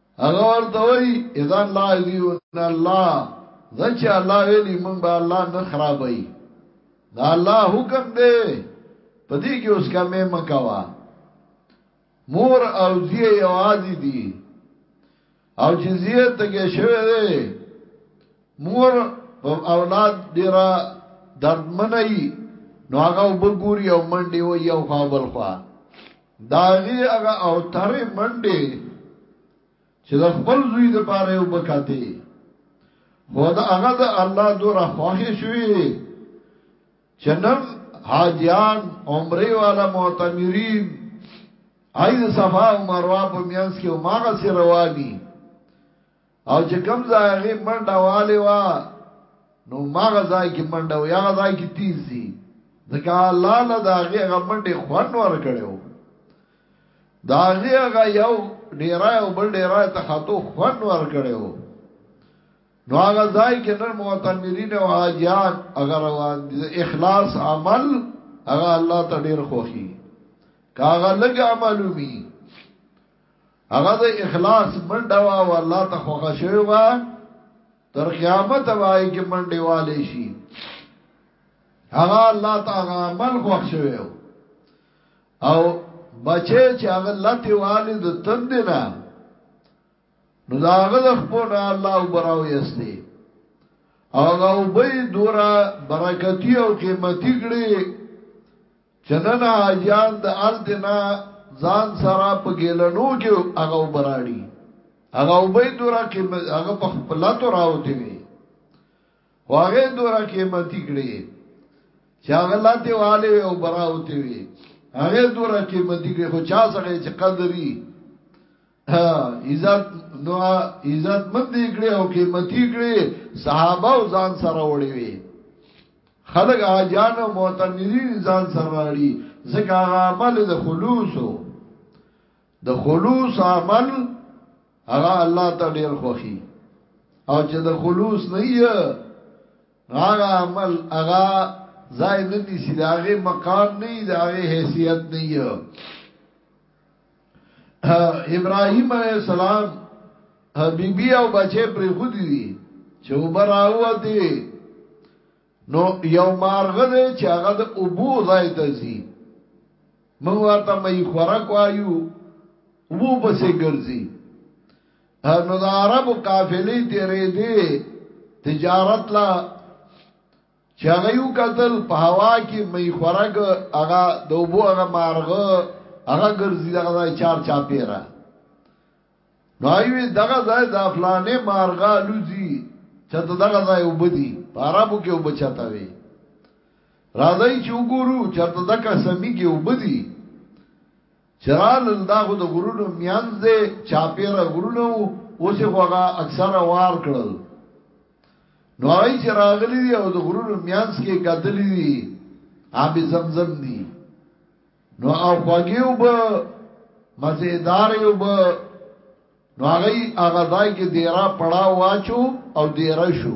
هغه ورته وای اذا لا یذون الله ځکه الله ویلی مونږ به الله نه خرابای دا الله حکم دی په دې کې اوس کمه مکوا مور او زیه یوازې دي او چې زیه ته کې شوی دی مور په اولاد ډیره دردمنای نو هغه وګوري او منډي وي او خپل خوا داغي هغه او ترې منډه چې د خپل زوی د پاره یو بکاته خو دا هغه د الله دوره خوښه شوی چنن حاجیان عمره والا معتمرین اې صفا او مروه په میانس کې ماغه سره رواني او چې کم ځای هغه منډه والي وا نو ماغه ځای کې منډه وي هغه ځای کې تیز دي ځکه الله له دا هغه هغه منډه خوان ور کړو دا هغه هغه یو ډیره او بل ډیره ته خاتو خوان ور کړو نو هغه ځای کې نن معتمرین او حاجیان اگر روان دي اخلاص عمل هغه الله ته ډیر خوخي کاغه لګ عملومي هغه د اخلاص منډه وا او الله ته خوښه شوی وا تر قیامت وای کې منډه والي شي هغه الله ته هغه عمل خوښ شوی او بچي چې هغه لته والي د تند نه نو دا هغه د خپل الله وبراو یسته هغه وبې دورا برکتی او قیمتي کړي چنن حاجیان د التنا ځان سره په ګیلنو کې هغه وبراړي هغه وبې دورا کې هغه په خپل لاتو راوته وي واغه دورا کې متي کړي چې هغه لاته والي او براوته وي هغه دورا کې متي کړي خو چا سره چې قدري عزت نو عزت مند کړي او قیمتي کړي صحابه او ځان سره وړي وي خلق حاجان او معتمرین ځان سره راړي ځکه هغه عمل د خلوص د خلوص عمل هغه الله ته ډیر خوخي او چې د خلوص نه یې هغه عمل هغه ځای نه نیسی دا هغه مقام نه دی دا هغه حیثیت نه یې ابراهيم عليه السلام حبيبي او بچي پر خود دي چې وبراوته نو یو مارغه دی چې هغه د ابو ځای ته ځي موږ ورته مې خورک وایو وو پسې ګرځي نو د عربو قافلې تیرې دي تجارت لا چې هغه یو قتل په هوا کې مې خورګ هغه د وبو هغه مارغه هغه ګرځي دغه ځای چار چا پیرا نو ایوی دغه ځای د افلانې مارغه لوزي چې دغه ځای وبدي په عربو کې وبچاته وي راځي چې وګورو چې دغه سمي کې وبدي چې رالل دا خو د غرونو مینځ دی چاپیره غرونه وو اوس یې خوغه اکثره وار کړل نو هغه چې راغلي دي او د غرونو مینځ کې کتلې دي آب زمزم دي نو او خوږیو به مزیدار یو به نو هغه هغه ځای کې دیرا پړا واچو او دیرا شو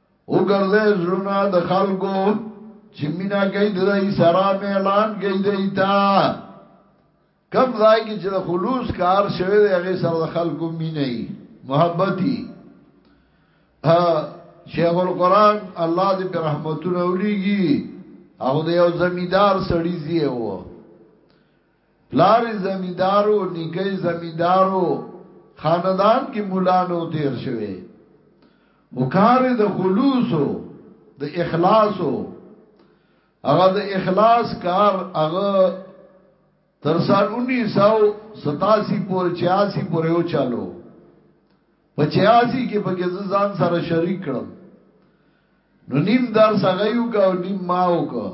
وګرځی زړونه د خلکو چې مینا کوي د دې سره اعلان کوي دی تا کم ځای کې چې د خلوص کار شوی دی هغه سره د خلکو مینه ای محبتي شیخ القران الله دې په رحمتونو وليږي هغه د یو زمیدار سړی زیو پلار یې زمیندار و، نیکه یې زمیندار و، خاندان کې ملا نه و تېر شوی، خو کار یې د خلوص و، د اخلاص و. هغه د اخلاص کار هغه تر سال 1987 پورې 86 پورې وچالو. په 86 کې پکې ځان سره شریک کړم. نو نیم درس هغه یو کا او نیم ما وکړ.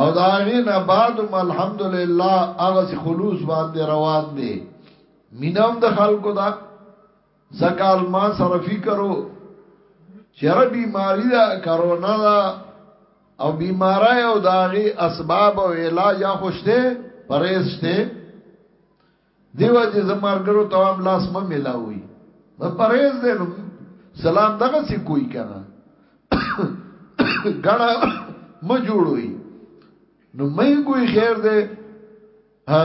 او د هغې نه بعد هم الحمدلله هغسې خلوص باندې روان دی مینه هم د خلکو ده ځکه ما سره فکر و چې هره بیماري ده کرونا ده او بیماری او د هغې اسباب او علاج خو شته پرهیز شته دی وجه زه مارګرو توام لاس مه ملاوي بس پرهیز دی نو سلام دغه سی کوی کنه غړا م جوړوي نو مې کوئی خیر دی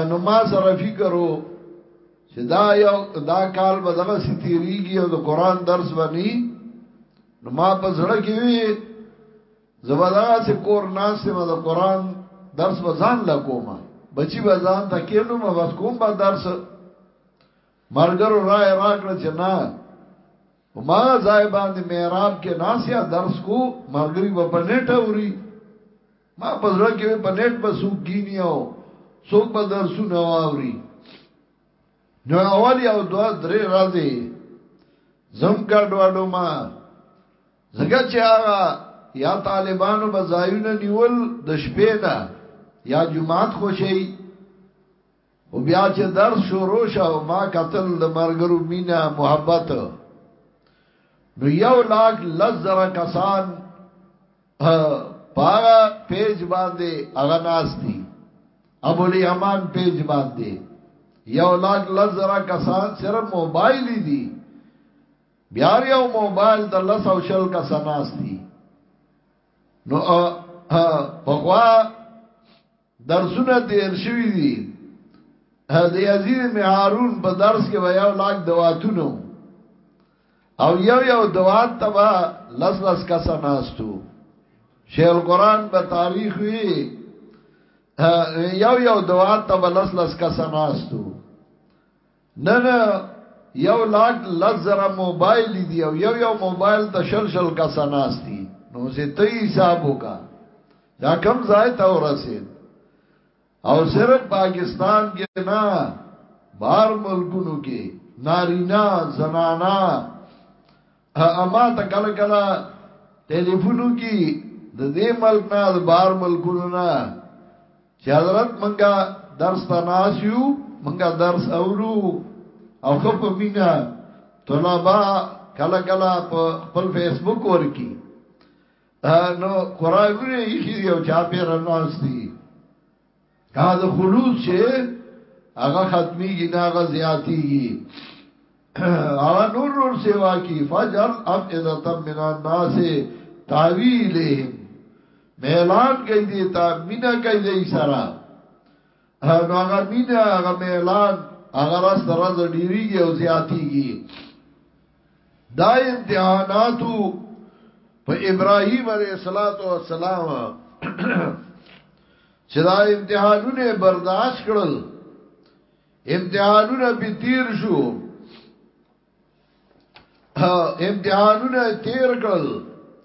نو ما سره فکر وو چې دا یو دا کال به دغه سی تیریږي او د قران درس باندې نو ما په زړه کې وی زبدا سه کور ناس ما د قران درس بزان لا کومه بچی بزان ته کینو ما بس کوم با درس مرګرو رائے راکړه چې نه ما ځای باندې میراب کې ناسیا درس کو مرګري په پنيټ اوري ما پزړه کې په نيټ په سوق گینیو سوق په درسو نه واوري نو اولی او دوا درې راځي زم ګډ وډو ما ځکه چې هغه یا طالبانو به ځایونه نیول د شپې نه یا جمعات خوشي او بیا چې درس شروع شو ما قتل د مرګرو مینا محبت نو یو لاک لزر کسان پاغا پیج باندې هغه ناس دي ابو الیمان پیج باندې یو لاک لزر کسان صرف موبایل دي بیا هر یو موبایل ته لس او شل کسه ناست دي نو پخوا درسونه تیر شوي دي د یزید می هارون په درس کې به یو لاک دواتونو او یو یو دوات ته به لس لس کسه ناستو شیخ القرآن به تاریخ وی یو یو دوات ته به لس لس کسه ناستو نن یو لاک لس زره موبایل دي او یو یو موبایل ته شل شل کسه ناس دي نو سه ته حساب وکا دا کم ځای ته ورسید او صرف پاکستان کې نه بار ملکونو کې نارینا زنانا اما ته کله کله ټلیفونو کې د دې ملک نه د بار ملکونو نه چې حضرت منګه درس ته ناسیو منګه درس اورو او خپ مینا طلبا کله کله په خپل فیسبوک ورکی نو قرآن نه یې یو چا پیر ناشتي دا د خلوص چې هغه ختميږي نه هغه زیاتيږي هغه نور نور سیوا کی فجل افئدتم من الناس تاویلهم میلان گئی دی تا مینا گئی دی سرا نو هغه مینا هغه میلان هغه راز تر راز ډیریږي او زیاتیږي دا امتحاناتو په ابراهیم علیه السلام چې دا امتحانونه برداشت کړل امتحانونه به تیر شو امتحانونه تیر کړل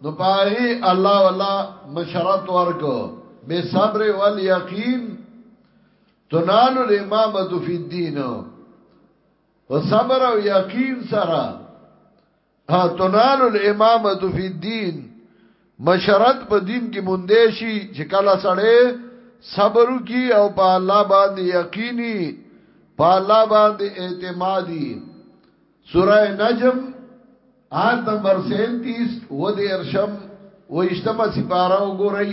نو پاغي الله ولا مشرت ورکو به صبر ول یقین تنال الامامه فی الدین و صبر او یقین سره تنال الامامت فی الدین مشرت په دین کې مونده شي چې کله سړی صبر کی او په الله باندې یقیني په الله باندې اعتمادي سوره نجم آیت نمبر 37 و دې ارشم و اجتماع سپارا وګورئ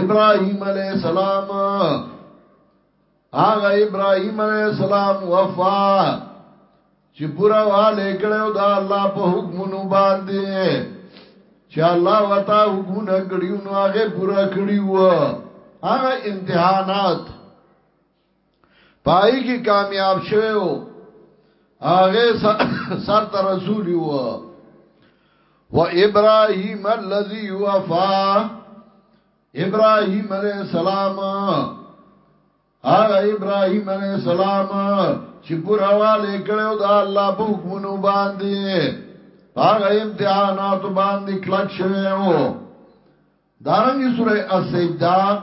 ابراهيم عليه السلام هغه ابراهيم عليه السلام وفا چې پورا والے کړو دا الله په حکمونو باندې چې الله وتا حکمونه کړیو نو هغه پورا کړیو هغه امتحانات پای کې کامیاب شوه او هغه سر ته رسول وو و ابراهيم الذي وفا ابراهيم عليه السلام هغه ابراهيم عليه السلام چې پرواله کړو د الله په حکمونو باندې هغه امتحانات باندې کلک شوی وو دارنګي سوره السجده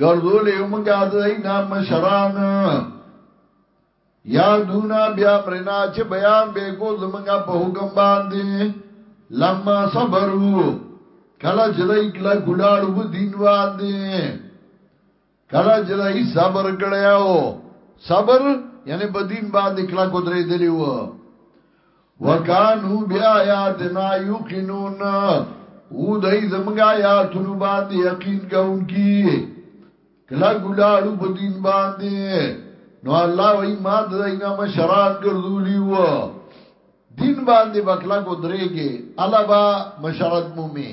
ګرځولې یو مونږه دینا مشران یا دونا بیا مرنا چې بیان به کو زمونږه په حکم باندې لما صبرو کله چې دای کله ګلاړو په دین باندې کله چې دای صبر کړیاو صبر یعنی په دین باندې کله کو درې دلیو وکانو بیااتنا یوقنون او دای زمګ آیاتونو باندې یقین کوونکی کلا ګلاړو په دین باندې نو الله وای ما د دینه مشران ګرځولی و دین باندې بکلا کو درېږي الابا مشرد مومي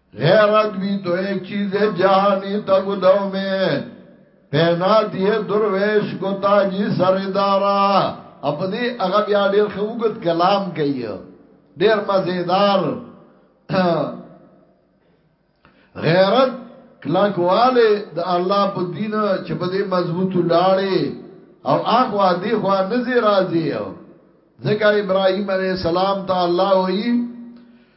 غیرت بھی تو ایک چیز ہے جہانی تک دو میں پینا دیئے درویش کو تاجی سردارا اپا دی اغا بیا دیر خوگت کلام کئی دیر مزیدار غیرت کلکواله د الله په دین چې په دې مضبوط لاړې او اخوا دی خوا نزی راځي ځکه ابراهيم عليه السلام ته الله وایي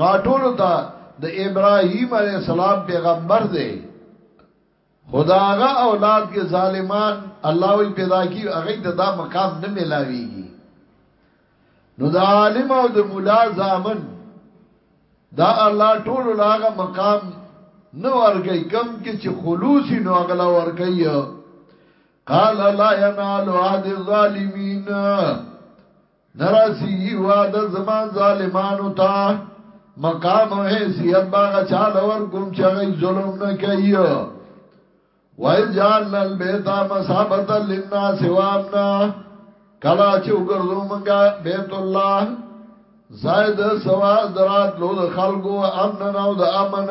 نو ټول ته د ابراهيم عليه السلام پیغمبر دی خداغه اولاد کې ظالمان الله وی پیدا کی هغه ته دا مقام نه ملاويږي نو د عالم او د مولا زامن دا الله ټول لاغه مقام نو ورګي کم کې چې خلوص نو اغلا ورګي قال لا ينال عهد الظالمين نرسی واد زما ظالمانو تا مقام و حیثیت باغ چاله ور کوم چې غي ظلم نه کوي وای جان البیت مسابتا للناس وامنا کلا چې وګرځو مونږه بیت الله زائد سوا درات لو د خلقو امن او د امن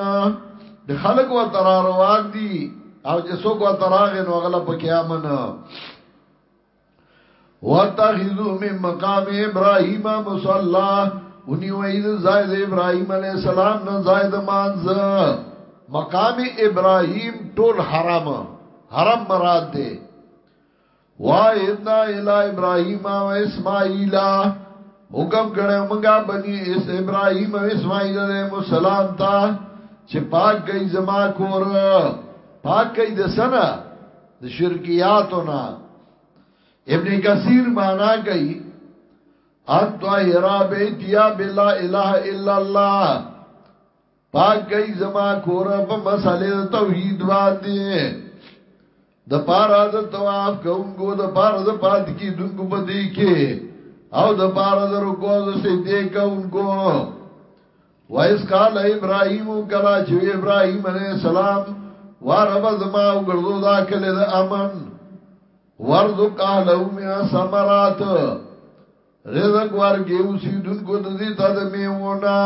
د خلق و تر روان دي او چې څوک و تراغ نو غلا پکې امن واتخذو من مقام ابراهیم مصلا انی وید زائد ابراهیم علیہ السلام نه زائد مانز مقام ابراهیم ټول حرام حرام مراد ده وایدنا الی ابراهیم و اسماعیل حکم کړه مونږه بنی اس ابراهیم او اسماعیل علیہ السلام ته چې پاک گئی زما کور پاک گئی د سنه د شرکیاتو نه ابن کثیر معنا کوي اطهرا بیتیا بلا اله الا الله پاک گئی زما کور په مسلې توحید باندې د پارا د طواف کوونکو د پارا د پات کی دونکو په دی کې او د پارا د رکوع د سجدې کوونکو وایس قال ابراهیم کلا چې ابراهیم علیه السلام وا رب زما او ګرځو دا کله د امن ورزق اهلو من ثمرات رزق ورګي اوسې دونکو د دې ته د میونه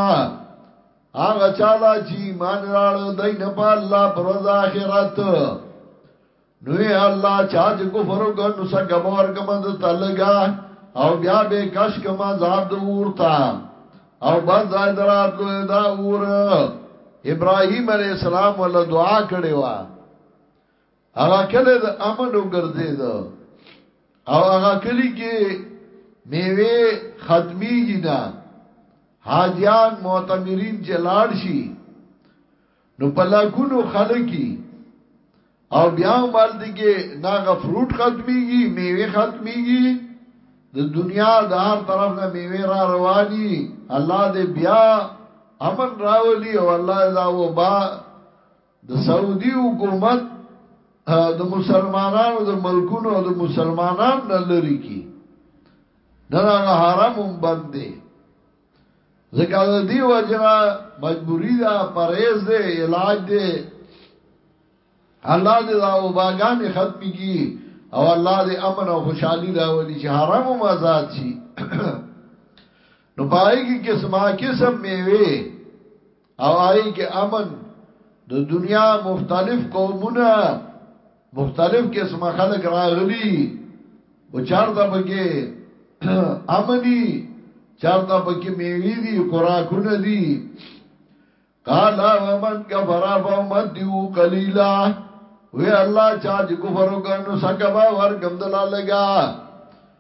هغه چاله چې ایمان راړ دین په الله پر ځاخرت نو اے الله چا چې کفر وکړ نو څنګه به ورکم د تلګا او بیا به کش کما عذاب د ورتا او بس ځای دراتلو دا اور ابراهيم عليه السلام ول دعا کړې وا هغه کله د امن وګرځید او هغه کلی کې میوه ختميږي نه حاجیان معتمرین جلاړ شي نو په لاکونو خلک او بیا مال دیږي ناغه فروټ ختميږي میوه ختميږي د دنیا د هر طرف نه میوه را رواني الله دې بیا امن راولي او الله دا وبا د سعودي حکومت د مسلمانانو د ملکونو او د مسلمانانو نه لري کی نه هغه حرام هم بند دي ذکر دی وجنا مجبوری دا پرهیز دی علاج دی الله دې دا وباګانې ختم کی او الله دې امن او خوشحالي راولي چې حرام او آزاد شي نو پای کی قسمه قسم میوه او آئی کې امن د دنیا مختلف قومونه مختلف قسمه خلق راغلی او چارتا پکې امنی چارتا پکې میوی دي خوراکونه دي قال ومن كفر فمدو قليلا وی الله چا چې کفر وکړ نو سکه با ور کم دلاله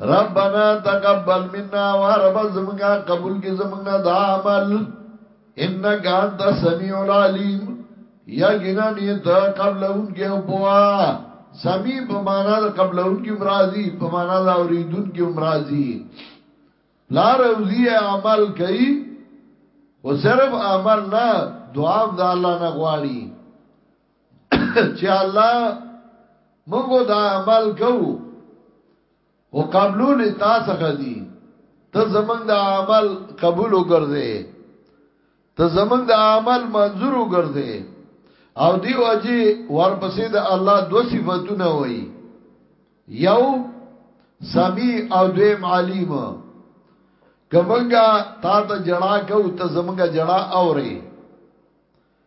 ربنا تقبل منا ورب زمونږه قبول کی زمونږه د عمل انک انت سمیع العلیم یقینا نیت قبل اون کې او پوا سمی په معنا د قبل اون کې مرাজি په معنا د اوریدون کې مرাজি لا روزی عمل کوي او صرف عمل نه دعا د الله نه غواړي چې الله موږ دا عمل کوو او قبول تاسو غدي ته زمنګ دا عمل قبول وګرځي ته زمنګ دا عمل منظور وګرځي او دی وجه ورپسې د الله دو صفاتونه وایي یو سمی او دویم علیم کمنګا تا ته جڑا کو ته زمنګا جڑا اوري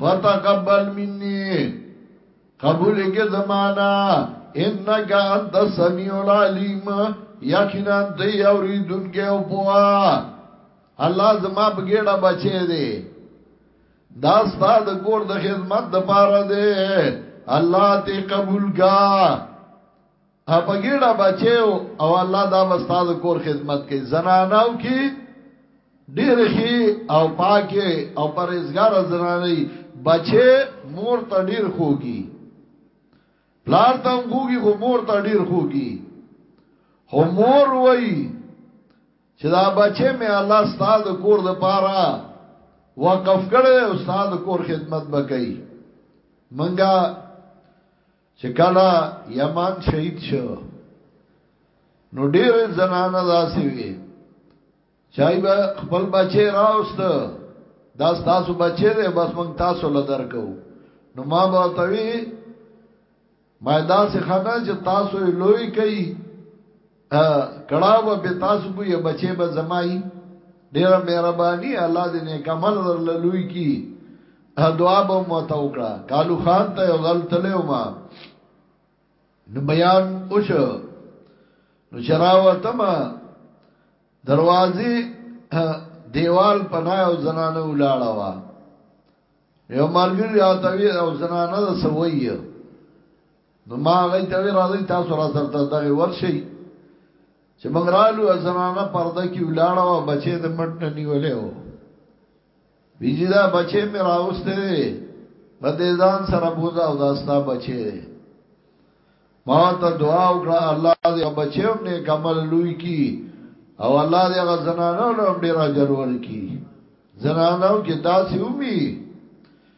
فتقبل مني قبول کې زمانہ انك انت السميع العليم یقینا ته اوریدونکې او پوها الله زما بګړه بچي دي دا ستاد کور د خدمت د پاره دي الله تی قبول کا ها په ګیړه بچیو او الله دا بستاز کور خدمت کوي زنانو کې ډیر خي او پاکه او پرېزګار زنانه بچي مور ته ډیر خوږي پلار ته هم خوږي خو مور ته ډیر خوږي هو مور وای چې دا بچي مې الله ستاد کور د پاره وقف کړي او ستاد کور خدمت وکړي منګه چې کله یمان شهید شو نو ډېر زنانه داسې وي چای به خپل بچي راوست دا تاسو بچي دی بس مونږ تاسو له درکو نو ما به توی ما داسې خانه چې تاسو لوی کوي کړهو به تاسو کو یا بچي به زمای ډیره مهرباني الله دې نه کمل درلوي کی دعا به مو ته وکړه کالو خان ته یو ځل تلو ما نو بیان اوشو نو چراوه تما دروازې دیوال پنا او زنانه ولاړه وا یو مرګ یا توی او زنانه سویه نو ما غي ته راځي تاسو را سره تاسو دغه ورشي چې موږ رالو زنانه پرده کې ولاړه و بچې د مټ نه نیولې و بیجی دا بچې مې راوسته دي په دې ځان سره بوزا او داستا بچې دي ما ته دعا وکړه الله دې بچو نه کمل لوی کی او الله دې غ زنانو له ډیر اجر ورکی زنانو کې داسې ومي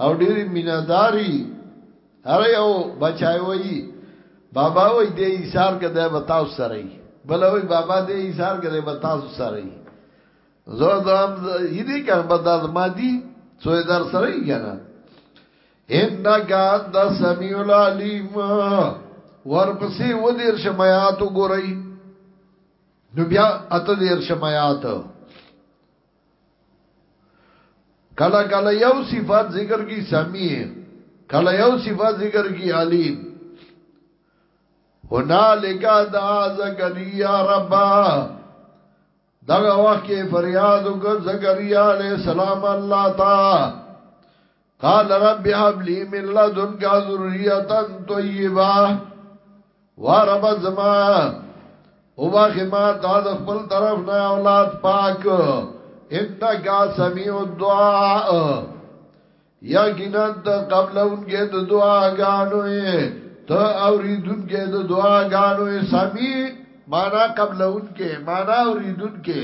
او ډېر میناداری هر یو بچای وای بابا وای دې ایثار کده به تاسو سره ای بل وای بابا دې ایثار کده به تاسو سره ای زه دا هم یی دې کړم به داس ما دی څو در سره ای کنه انک انت سمیع العلیم ورپسې و دیر شمایات وګورئ نو بیا اته دیر شمایات کله کله یو صفات ذکر کی سمیع کله یو صفات ذکر کی علیم هنالک دعا زکریا ربا دغه وخت کې فریاد وکړ زکریا علی السلام الله تا قال رب هب لي من لدنك ذريه طيبه ورب زما او باخي ما تا د خپل طرف نه اولاد پاک انك سميع الدعاء یقینا ته قبل اونګه د دعا غانو ته اوریدونکه د دعا غانو سميع معنا قبل اونګه معنا اوریدونکه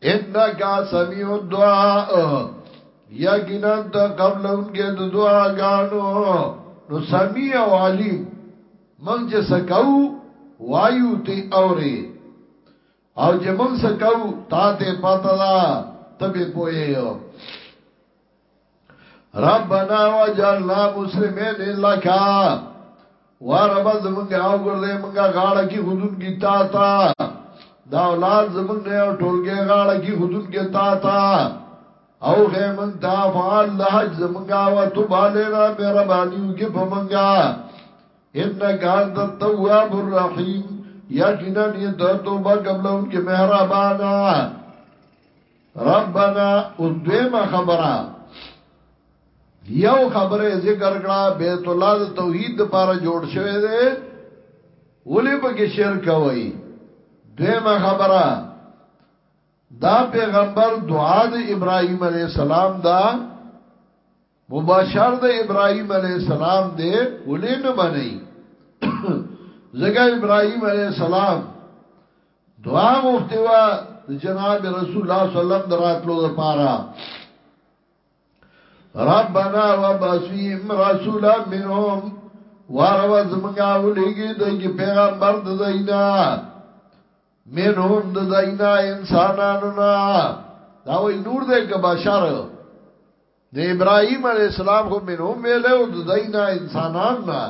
انک سمیع الدعاء یقینا ته قبل انګه د دعا غانو نو سمیع او علیم موږ چې سکو وایو تی اوري او چې موږ سکو تا ته پتا دا تبه پوهه ربنا وجعلنا مسلمین لکا واربا زمونږ او ګرځې مونږه غاړه کې خودون کی تا تا دا اولاد زمونږ نه او ټولګه غاړه کې خودون کی تا تا او خې مونږ تا فعل لهج زمونږه او تب علینا مهربانیو کې پمنګا انک انت التواب الرحیم یقینا ته توبه قبل ان کې مهربانا ربنا او دویمه خبره یو خبره ذکر کړه بیت الله د توحید لپاره جوړ شوی دی ولې په کې شرک وای دویمه خبره دا پیغمبر دعا د ابراهیم علی السلام دا مباشر د ابراهيم عليه السلام دی ولې نه منئ زګه ابراهيم عليه السلام دعا غوښتي وا جناب رسول الله صلی الله علیه وسلم دراتلو د پاره ربنا وبسیم رسولا منهم وارو زمنگا اولیگی دیگی پیغمبر د دینا منهم د دینا انسانانونا داوی نور دی که بشر د ابراهيم عليه السلام خو منهم ویلو د دینا انسانان نه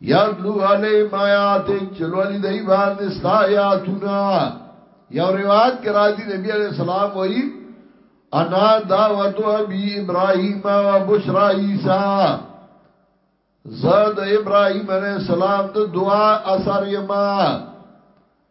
یادلو علی ما یات چلو علی دای باندې ستا یاتنا یو روایت کرا دی نبی علیہ السلام وای انا دعوت ابي ابراهيم او بشرا عيسى زاد ابراهيم عليه السلام د دعا اثر یما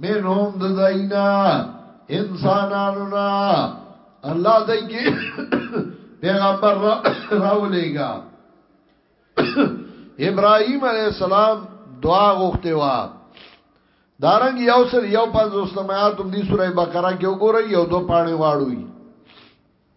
منهم د دینا انسانانو نا الله دای کی پیغمبر را راولېګا ابراهيم عليه السلام دعا غوښته وا دارنګ یو سر یو پنځوستمه آیات هم دی سوره بقره کې وګورئ یو دو پانی واړوي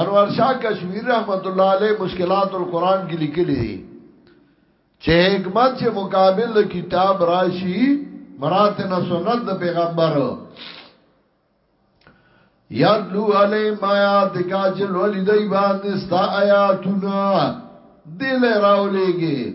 انور شاه کشمیر رحمت الله علیه مشکلات القرآن کې لیکلي دي چې حکمت چې مقابل د کتاب راشي مراتنا سنت د پیغمبر یادلو علی ما یاد کاجل ولی دی باندې ستا آیاتونه دل راولېږي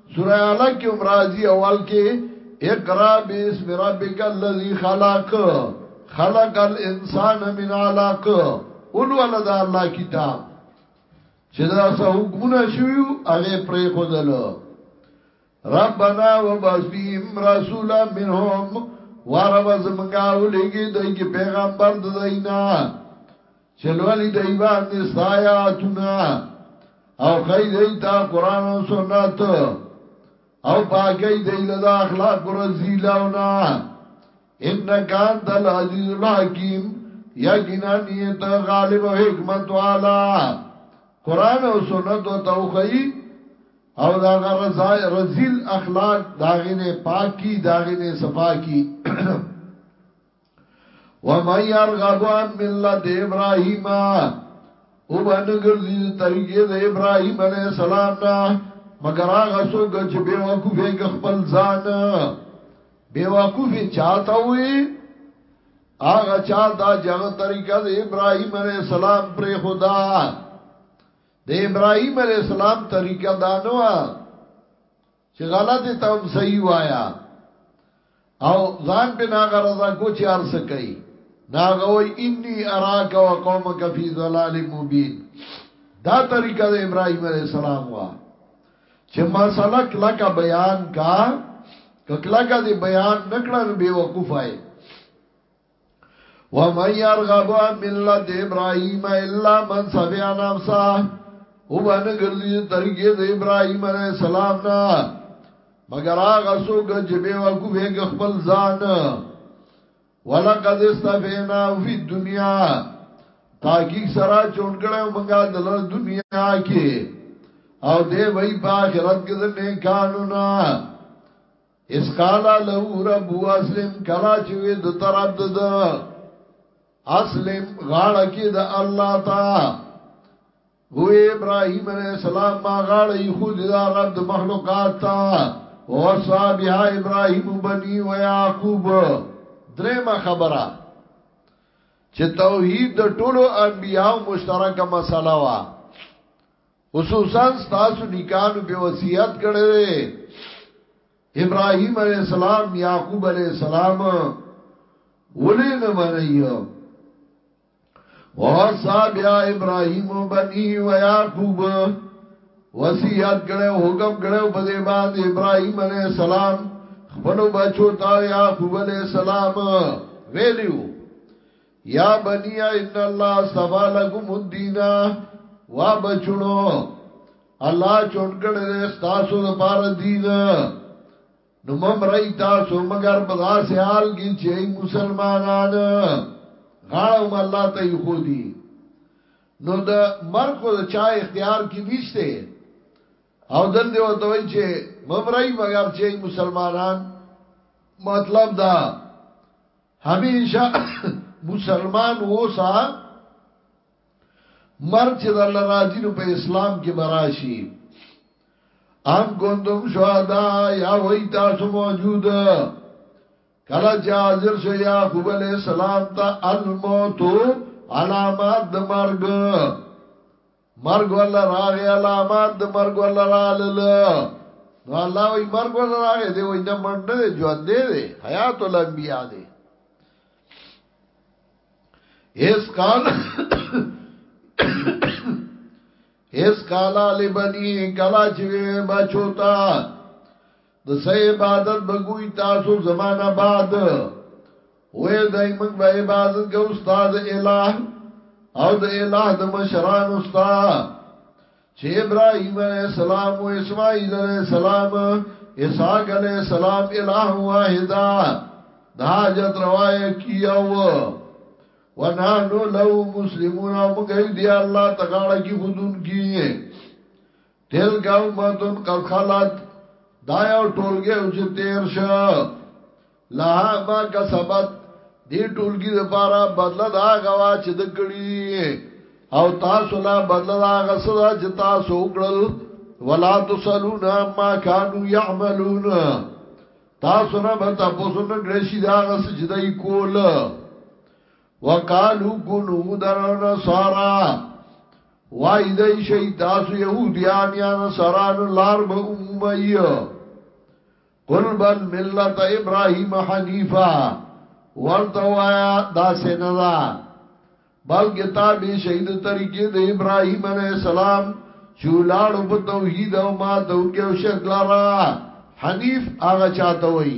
سوره علق کې امراضی اول کې اقرا بسم ربک الذی خلق خلق الانسان من علق اول ولد الله کتاب چې دا سه حکمونه شویو هغه پرې خودل ربنا وبسیم رسولا منهم وارب زمنګا ولګي دای کی پیغمبر د دینا چلولی دای باندې سایاتنا او خی دای تا قران او سنت او پاکی دای له اخلاق رزیلونا انک انت العزیز الحکیم یقینا نیت غالب او حکمت والا قران او سنت او توخی او دا غرزای رزیل اخلاق داغینه پاکی داغینه صفاکی ومن يرغب عن ملت ابراهيم او باندې ګرځي د طریقې د ابراهيم عليه السلام نه مگر هغه څوک چې بے وقوفه کې خپل ځان بے وقوفه چاته وي هغه چا دا جغه طریقه د ابراهيم عليه السلام پر خدا د ابراهيم عليه السلام طریقه دا نو چې غلط ته هم صحیح وایا او ځان په ناغه رضا کو چې ارس کوي ناغه وای انی اراک و قومک فی ظلال مبین دا طریقه د ابراهیم علی السلام وا چې ما سلک لکا بیان کا ککلکا دی بیان نکړه نو بے وقوفای ومن يرغب عن ملت ابراهيم الا من سفي نفسه او باندې ګرځي طریقې د ابراهيم عليه السلام نه مگر هغه څوک چې به وقفه خپل ځان ولقد استفینا فی الدنيا تحقیق سره چون کړو مونږه د دنیا کې او دې وای په آخرت کې د نیکانو نه اس قال له رب اسلم کلا چې وې د تراب د اسلم غاړه کې د الله تا هو ابراهيم عليه السلام ما غاړه یې خو د رب د مخلوقات تا وصا بها ابراهيم بني ويعقوب درېما خبره چې توحید د ټولو انبیانو مشترکه مسله وه خصوصا تاسو نکانو به وصیت کړی ابراهيم عليه السلام يعقوب عليه السلام ولې نه منایو وصا بیا ابراهيم بني ويعقوب وصیت کړو حکم کړو په دې باندې ابراهيم عليه السلام خپل بچو تا يعقوب عليه السلام ویلو یا بنی ان الله استفا لكم الدين وا بچونو الله چون کړه دې تاسو د پار دین نو مم رای تاسو مگر په داسې حال کې چې مسلمانان غاړه هم الله ته یې خو دي نو د مرګ خو د چا اختیار کې نشته او دل دی وته وای چې ممرای مگر چې مسلمانان مطلب دا همیشه مسلمان ووسه مرګ چې در لراځي نو په اسلام کې براشي ام کوندم شهدا یا وای تاسو موجود کلا چې حاضر شو یعقوب علی السلام ته الموت علامات د مرګ مرګ ورله راغی علامات د مرګ ورله رالل نو الله وی مرګ ورله راغی دی وی نه مړ نه دی ژوند دی دی حیات الانبیاء دی اس قال اس قال لبنی کلا چې بچو تا د سه عبادت بګوي تاسو زمانہ بعد وې دای موږ به عبادت کو استاد الہ او د الہ د مشران استاد چې ابراهيم عليه السلام او اسماعيل عليه السلام اسحاق عليه السلام الہ واحده د حاجت روایه کیو ونحنو لو مسلمون او موږ دی الله تغاړه کی خودون کی تلک امتن قد خلت دا یو ټولګه او چې تیر شو لها ما کسبت دې ټولګي د بارا بدله دا غوا چې د کړی او تاسو لا بدله دا غسدا چې تاسو وکړل ولا تسلون ما كانوا يعملون تاسو نه به تاسو نه ګرشي دا غس چې دای کول وقالو کونو هودن و نصارا وای دی شی تاسو یهودیان یا نصاران لار به عمومی قل بل ملت ابراهیم حنیفا ورته وایا دا سندا بلکې تا به شهید طریقې د ابراهیم علی السلام چولاړو په توحید او ما دونګو شرک لرا حنیف هغه چاته وای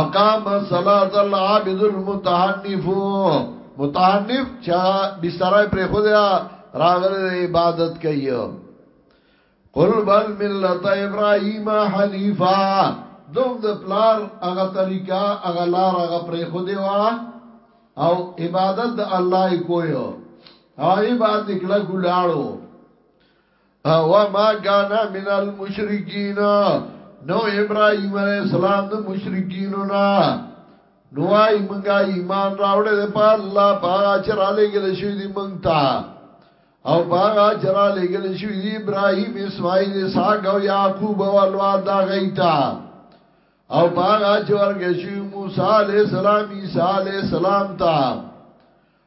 اقام الصلاه العابد المتحنف متحنف چا بسترای پر خو دیا راغله عبادت کوي قل بل ملت ابراهیم حنیفا دوم د پلار هغه طریقہ هغه لار هغه پر خو دی وا او عبادت د الله کوی او عبادت کله ګلاړو او ما کانا من المشرکین نو ابراهیم علیہ السلام د مشرکینو نا نو وايي مونږه ایمان راوړې ده په الله پاغه چرا لګل شوی دی مونږ ته او پاغه چرا لګل شوی دی ابراهیم اسماعیل اسحاق او یعقوب او الواد دا غیتا او پاغه چور کې شوی موسی علیہ السلام عیسی علیہ السلام ته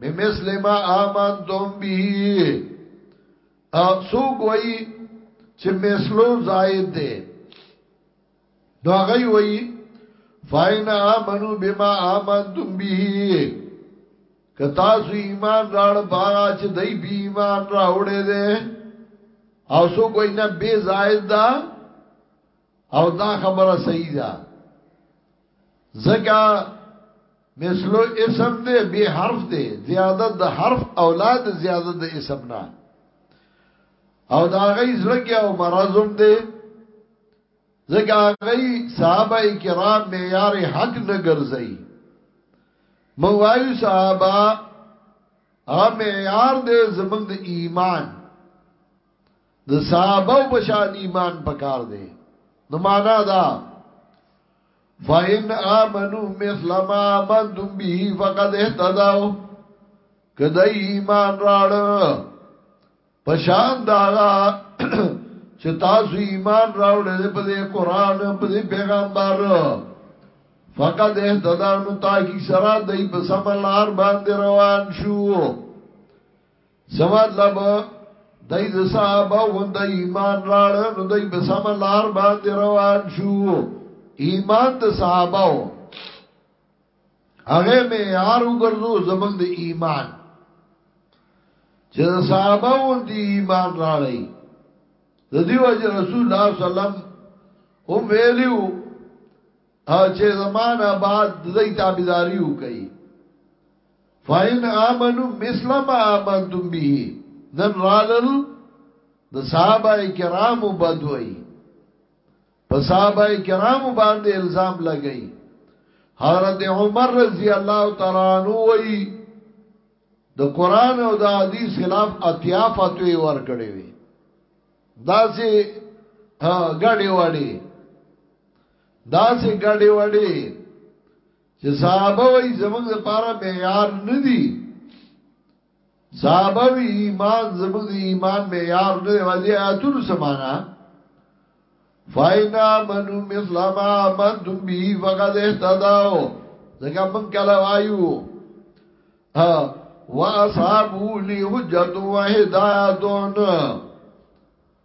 بمثل ما آمنتم به سو کوئی چې مثلو زائد ده نو غي وای فاین امنو بما آمنتم به کتا سو ایمان راړ باغا چې دای بی ایمان راوړې ده او سو کوئی نه بے زائد ده او دا خبره صحیح ده ځکه مثلو اسم دی به حرف دی زیادت د حرف اولاد زیادت د اسم نه او دا غي زړګي او مرزم دی ځکه غي صحابه کرام معیار حق نه ګرځي موایو صحابه هغه معیار دی زمنګ د ایمان د صحابه په شان ایمان پکار دی نو معنا دا فاین امنو مثل ما آمنتم به فقد اهتدوا کدا ایمان راړ په شان دا چې تاسو ایمان راوړل په دې قران په دې پیغمبر فقط اهتدانو تاکی سرا دی په سملار باندې روان شو سمات لبا دای د صحابه وند ایمان راړ نو دای په سم لار باندې روان شو ایمان د صحابه و هغه مې یار وګرځو زمنګ د ایمان چې صحابه وند ایمان راړی د دیو اج رسول الله صلی الله علیه وسلم هم ویلو چې زمانہ بعد دای تابعداري وکړي فإن آمنوا مثل ما آمنتم به نن رالل د صحابه کرامو بدوي په صحابه کرامو باندې الزام لګي حضرت عمر رضی الله تعالی عنہ وی د قران او د حدیث خلاف اتیا فتوی ور کړی وی دا سي غړي وړي دا سي غړي وړي چې صحابه وي زموږ لپاره معیار نه دي صحابه وي ایمان زموږ د ایمان معیار نه دی ولې آیاتونو سمانا فاینا منو مسلم احمد دم بی فقد اهتداو ځکه من کله وایو ها واصحابو لی حجت و هدایتون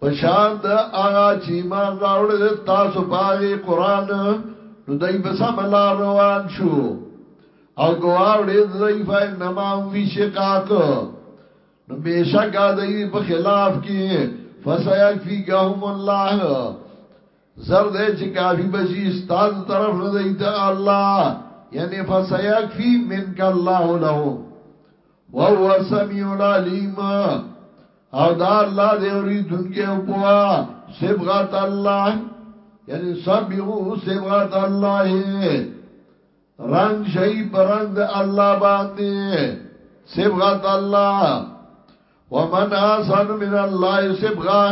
پشان د هغه چې ایمان راوړل تاسو باغی قران نو دای په سم لار روان شو او ګواوړې ضعیفه انما وی شقاق نو بشک دای په خلاف کې فسیک فی قهم الله زر دې چې کافی بشي استاد طرف نه دی ته الله یعنی فسیک فی منک الله لهم وهو السميع العليم او دا الله دې اوریدونکي او پوا صبغت الله یعنی سبغو صبغت الله رنگ شئی پر رنگ دا اللہ باندی سبغت اللہ ومن آسان من اللہ سبغا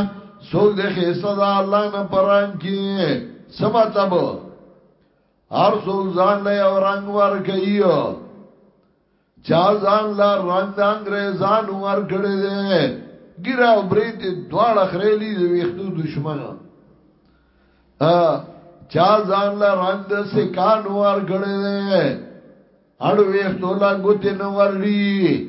سوک دے خیستا دا اللہ نا پر رنگ کی سمطلب ہر سوک زان لے او رنگ ور کئیو چا ځان لا رنگ د انګريزانو ور کړی دی ګیرا او بریت دواړه خریلی د ویختو دشمن ا چا ځان لا رنگ د سکانو ور کړی دی اړ ویختو لا ګوتې نو ورډي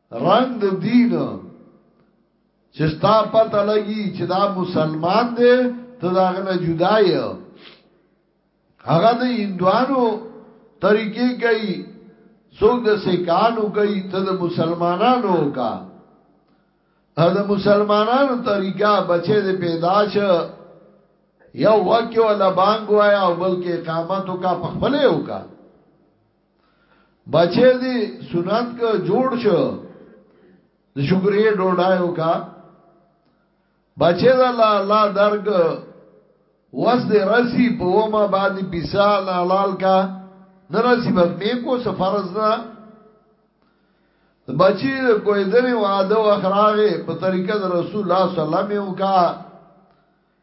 رنگ د دین چې ستا پته لګي چې دا مسلمان دی ته دا غنه جدا یې هغه د هندوانو طریقې کوي څوک د سکانو کوي ته د مسلمانانو کا د مسلمانانو طریقه بچې د پیدا شه یو وکه ولا بانګ وایا او بلکې اقامت کا په خپلې وکا بچی دی سنت که جوړ شو د شکرې ډوډای وکا بچی دا الله الله درک وس دې رسی په وما باندې پیسا نه حلال کا نه رسی بس مې کو سفرز نه بچی کوی دنی وعده و اخراغه په طریقه د رسول الله صلی الله علیه وسلم وکا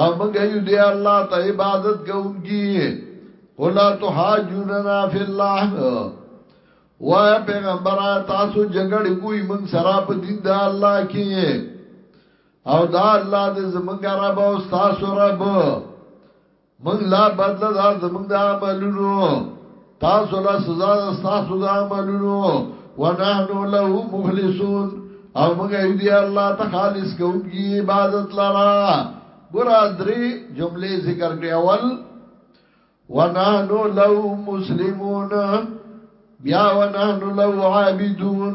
او منګه یو دی الله ته عبادت کوونکی قلا تحاجوننا فی الله وای پیغمبر تاسو جګړه کوي من سره په دین د الله کې او دا الله دې زمونږ رب او تاسو رب من لا بدل دا زمونږ د عملونو تاسو له سزا تاسو د عملونو ونحن له مخلصون او موږ یې دی الله ته خالص کوونکی عبادت لرا ګور درې جملې ذکر کړې اول ونحن له مسلمون بیا ونحن له عابدون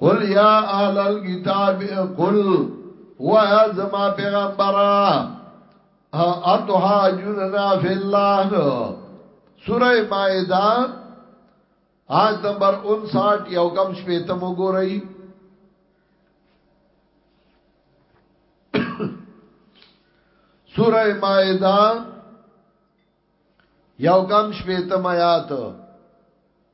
قل یا اهل الكتاب قل وایا زما پیغمبره اتحاجوننا فی الله سوره مائده آیت نمبر 59 یو کم شپیتم وګورئ سوره مائده یو کم شپیتم آیات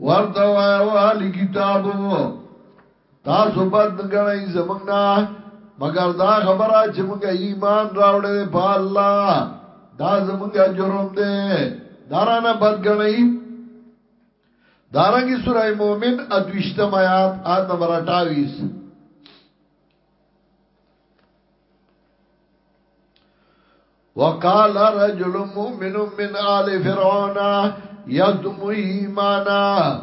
ورته وای او اهل کتابو تاسو بد غنئ زمنګ نه مگر دا خبره چې موږ ایمان راوړل په الله دا زمنګ جرم ده دارانه بد غنئ دارنګي سوره مومن اتوشتم آیات آیت نمبر 28 Thank you. وقال رجل مؤمن من آل فرعون يكتم ايمانا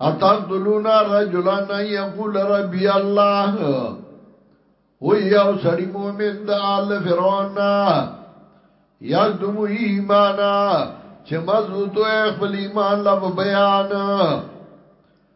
اتقتلون رجلا ان يقول ربي الله و یو سړی مؤمن د آل فرعون یکدم ایمانا چې مضبوطو خپل ایمان لب بیان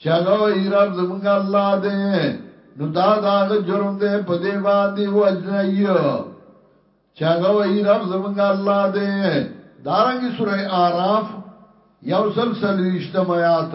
چې هغه وایي رب زمونږ الله دی نو دا د هغه جرم دی په دې باندې وجنه یې چې هغه وایي رب زمونږ الله دی دارنګي سوره আরাف یو سلسل اجتماعات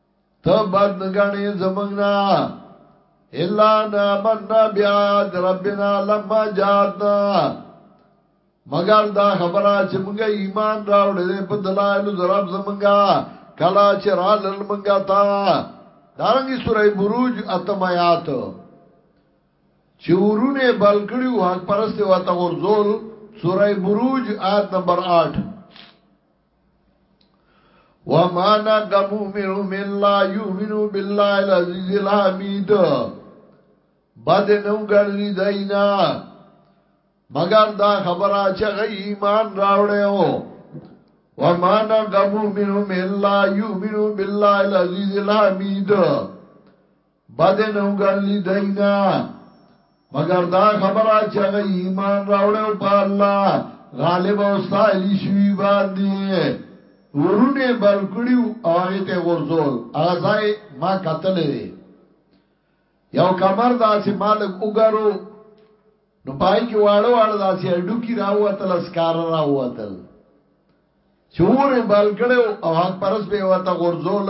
ته بد غني زمنګنا الا نامنا بیاد ربنا لما جاتنا مگر دا خبره چې موږ ایمان راوړل په دلایل زرب زمنګا کلا چې را لل منګا تا دارنګي سورې بروج اتمات چې ورونه بلکړي او حق پرسته وته غرزول سورې بروج آیت نمبر 8 وما نقم منهم الا يؤمنوا بالله العزيز الحميد بد نو ګرځي دینا مگر دا خبره چې غي ایمان راوړې او وما نقم منهم الا يؤمنوا بالله العزيز الحميد بد نه وګڼلی دینا مگر دا خبره چې هغه ایمان راوړې او په الله غالب او سایلی شوی باندې ورونه بلکړي او هغه ته غرزول هغه ځای ما قتلې یو کمر داسې مالک وګرو نو پای کې واړو واړو داسې اډو کې راوتل اسکار راوتل چورې بلکړو او حق پرس به وته غرزول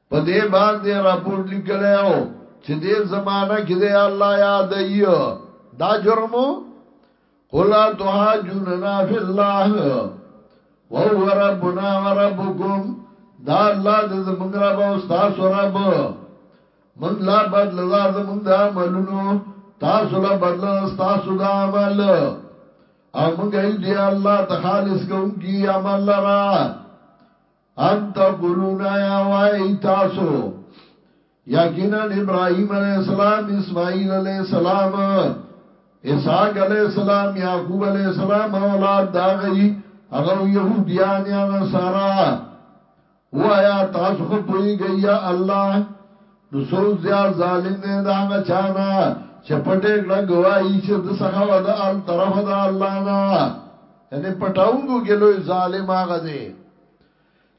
په دې باندې راپورټ لیکلی او چې دې زمانہ کې دې الله یاد ایو دا جرمو قلا تهاجوننا فی الله وهو ربنا وربکم دا الله دې زمونږ رب او تاسو رب من لا بدل دا زمونږ د عملونو تاسو لا بدل تاسو د عمل او مونږ یې دی الله ته خالص کوونکی عمل لرا ان تقولون یا وای تاسو یقینا ابراهیم علی السلام اسماعیل علی السلام اسحاق علی السلام یعقوب علی السلام اولاد دا غي هغه يهوديان یا نصارا وایا تاسو خو پوي گئی الله نو څوک زیات ظالم دی د هغه چا نه چې پټې کړه ګواهي چې د څخه و د ال طرف د الله نه یعنی پټاونکو کې لوی ظالم هغه دی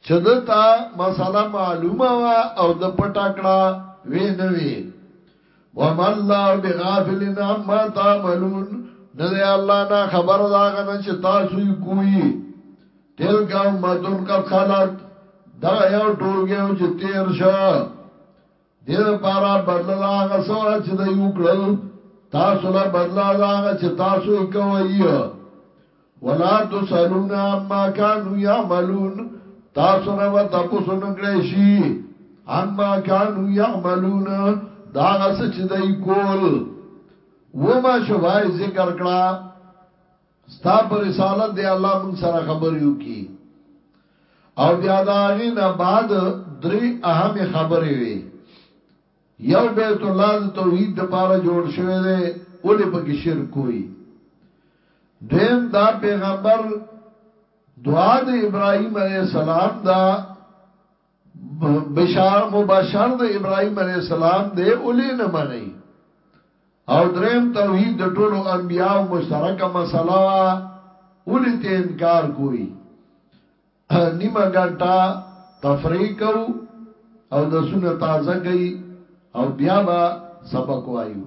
چې دتا مسله معلومه وا او د پټا کړه وی نه وی وما الله بغافل عما تعملون نه دی الله نه خبر دا غنه چې تاسو کوی تلک امتون قد خلت دا یو ټولګه او چې تیر شو دې لپاره بدل دا هغه سوا چې د یو کړل تاسو له بدل دا هغه چې تاسو یې کوي ولا تسلون عما كانوا يعملون تاسو نه و تاسو نه کړی شي عما كانوا يعملون دا هغه چې دای کول و ما شوای ذکر کړه ستا پر رسالت دی الله موږ سره خبرې وکي او بیا دا غي نه بعد درې اهم خبرې وي یو بیت الله د توحید د پاره جوړ شوی دی ولې پکې شرک کوي دیم دا پیغمبر دعا د ابراهیم علی السلام دا بشار مبشر د ابراهيم عليه السلام دی اولې نه مني او دریم توحید د ټولو انبیاء مشترکه مسله وا اولې ته انکار کوي نیمه ګنټه تفریح کو او د سونه تازه کوي او بیا به سبق وایو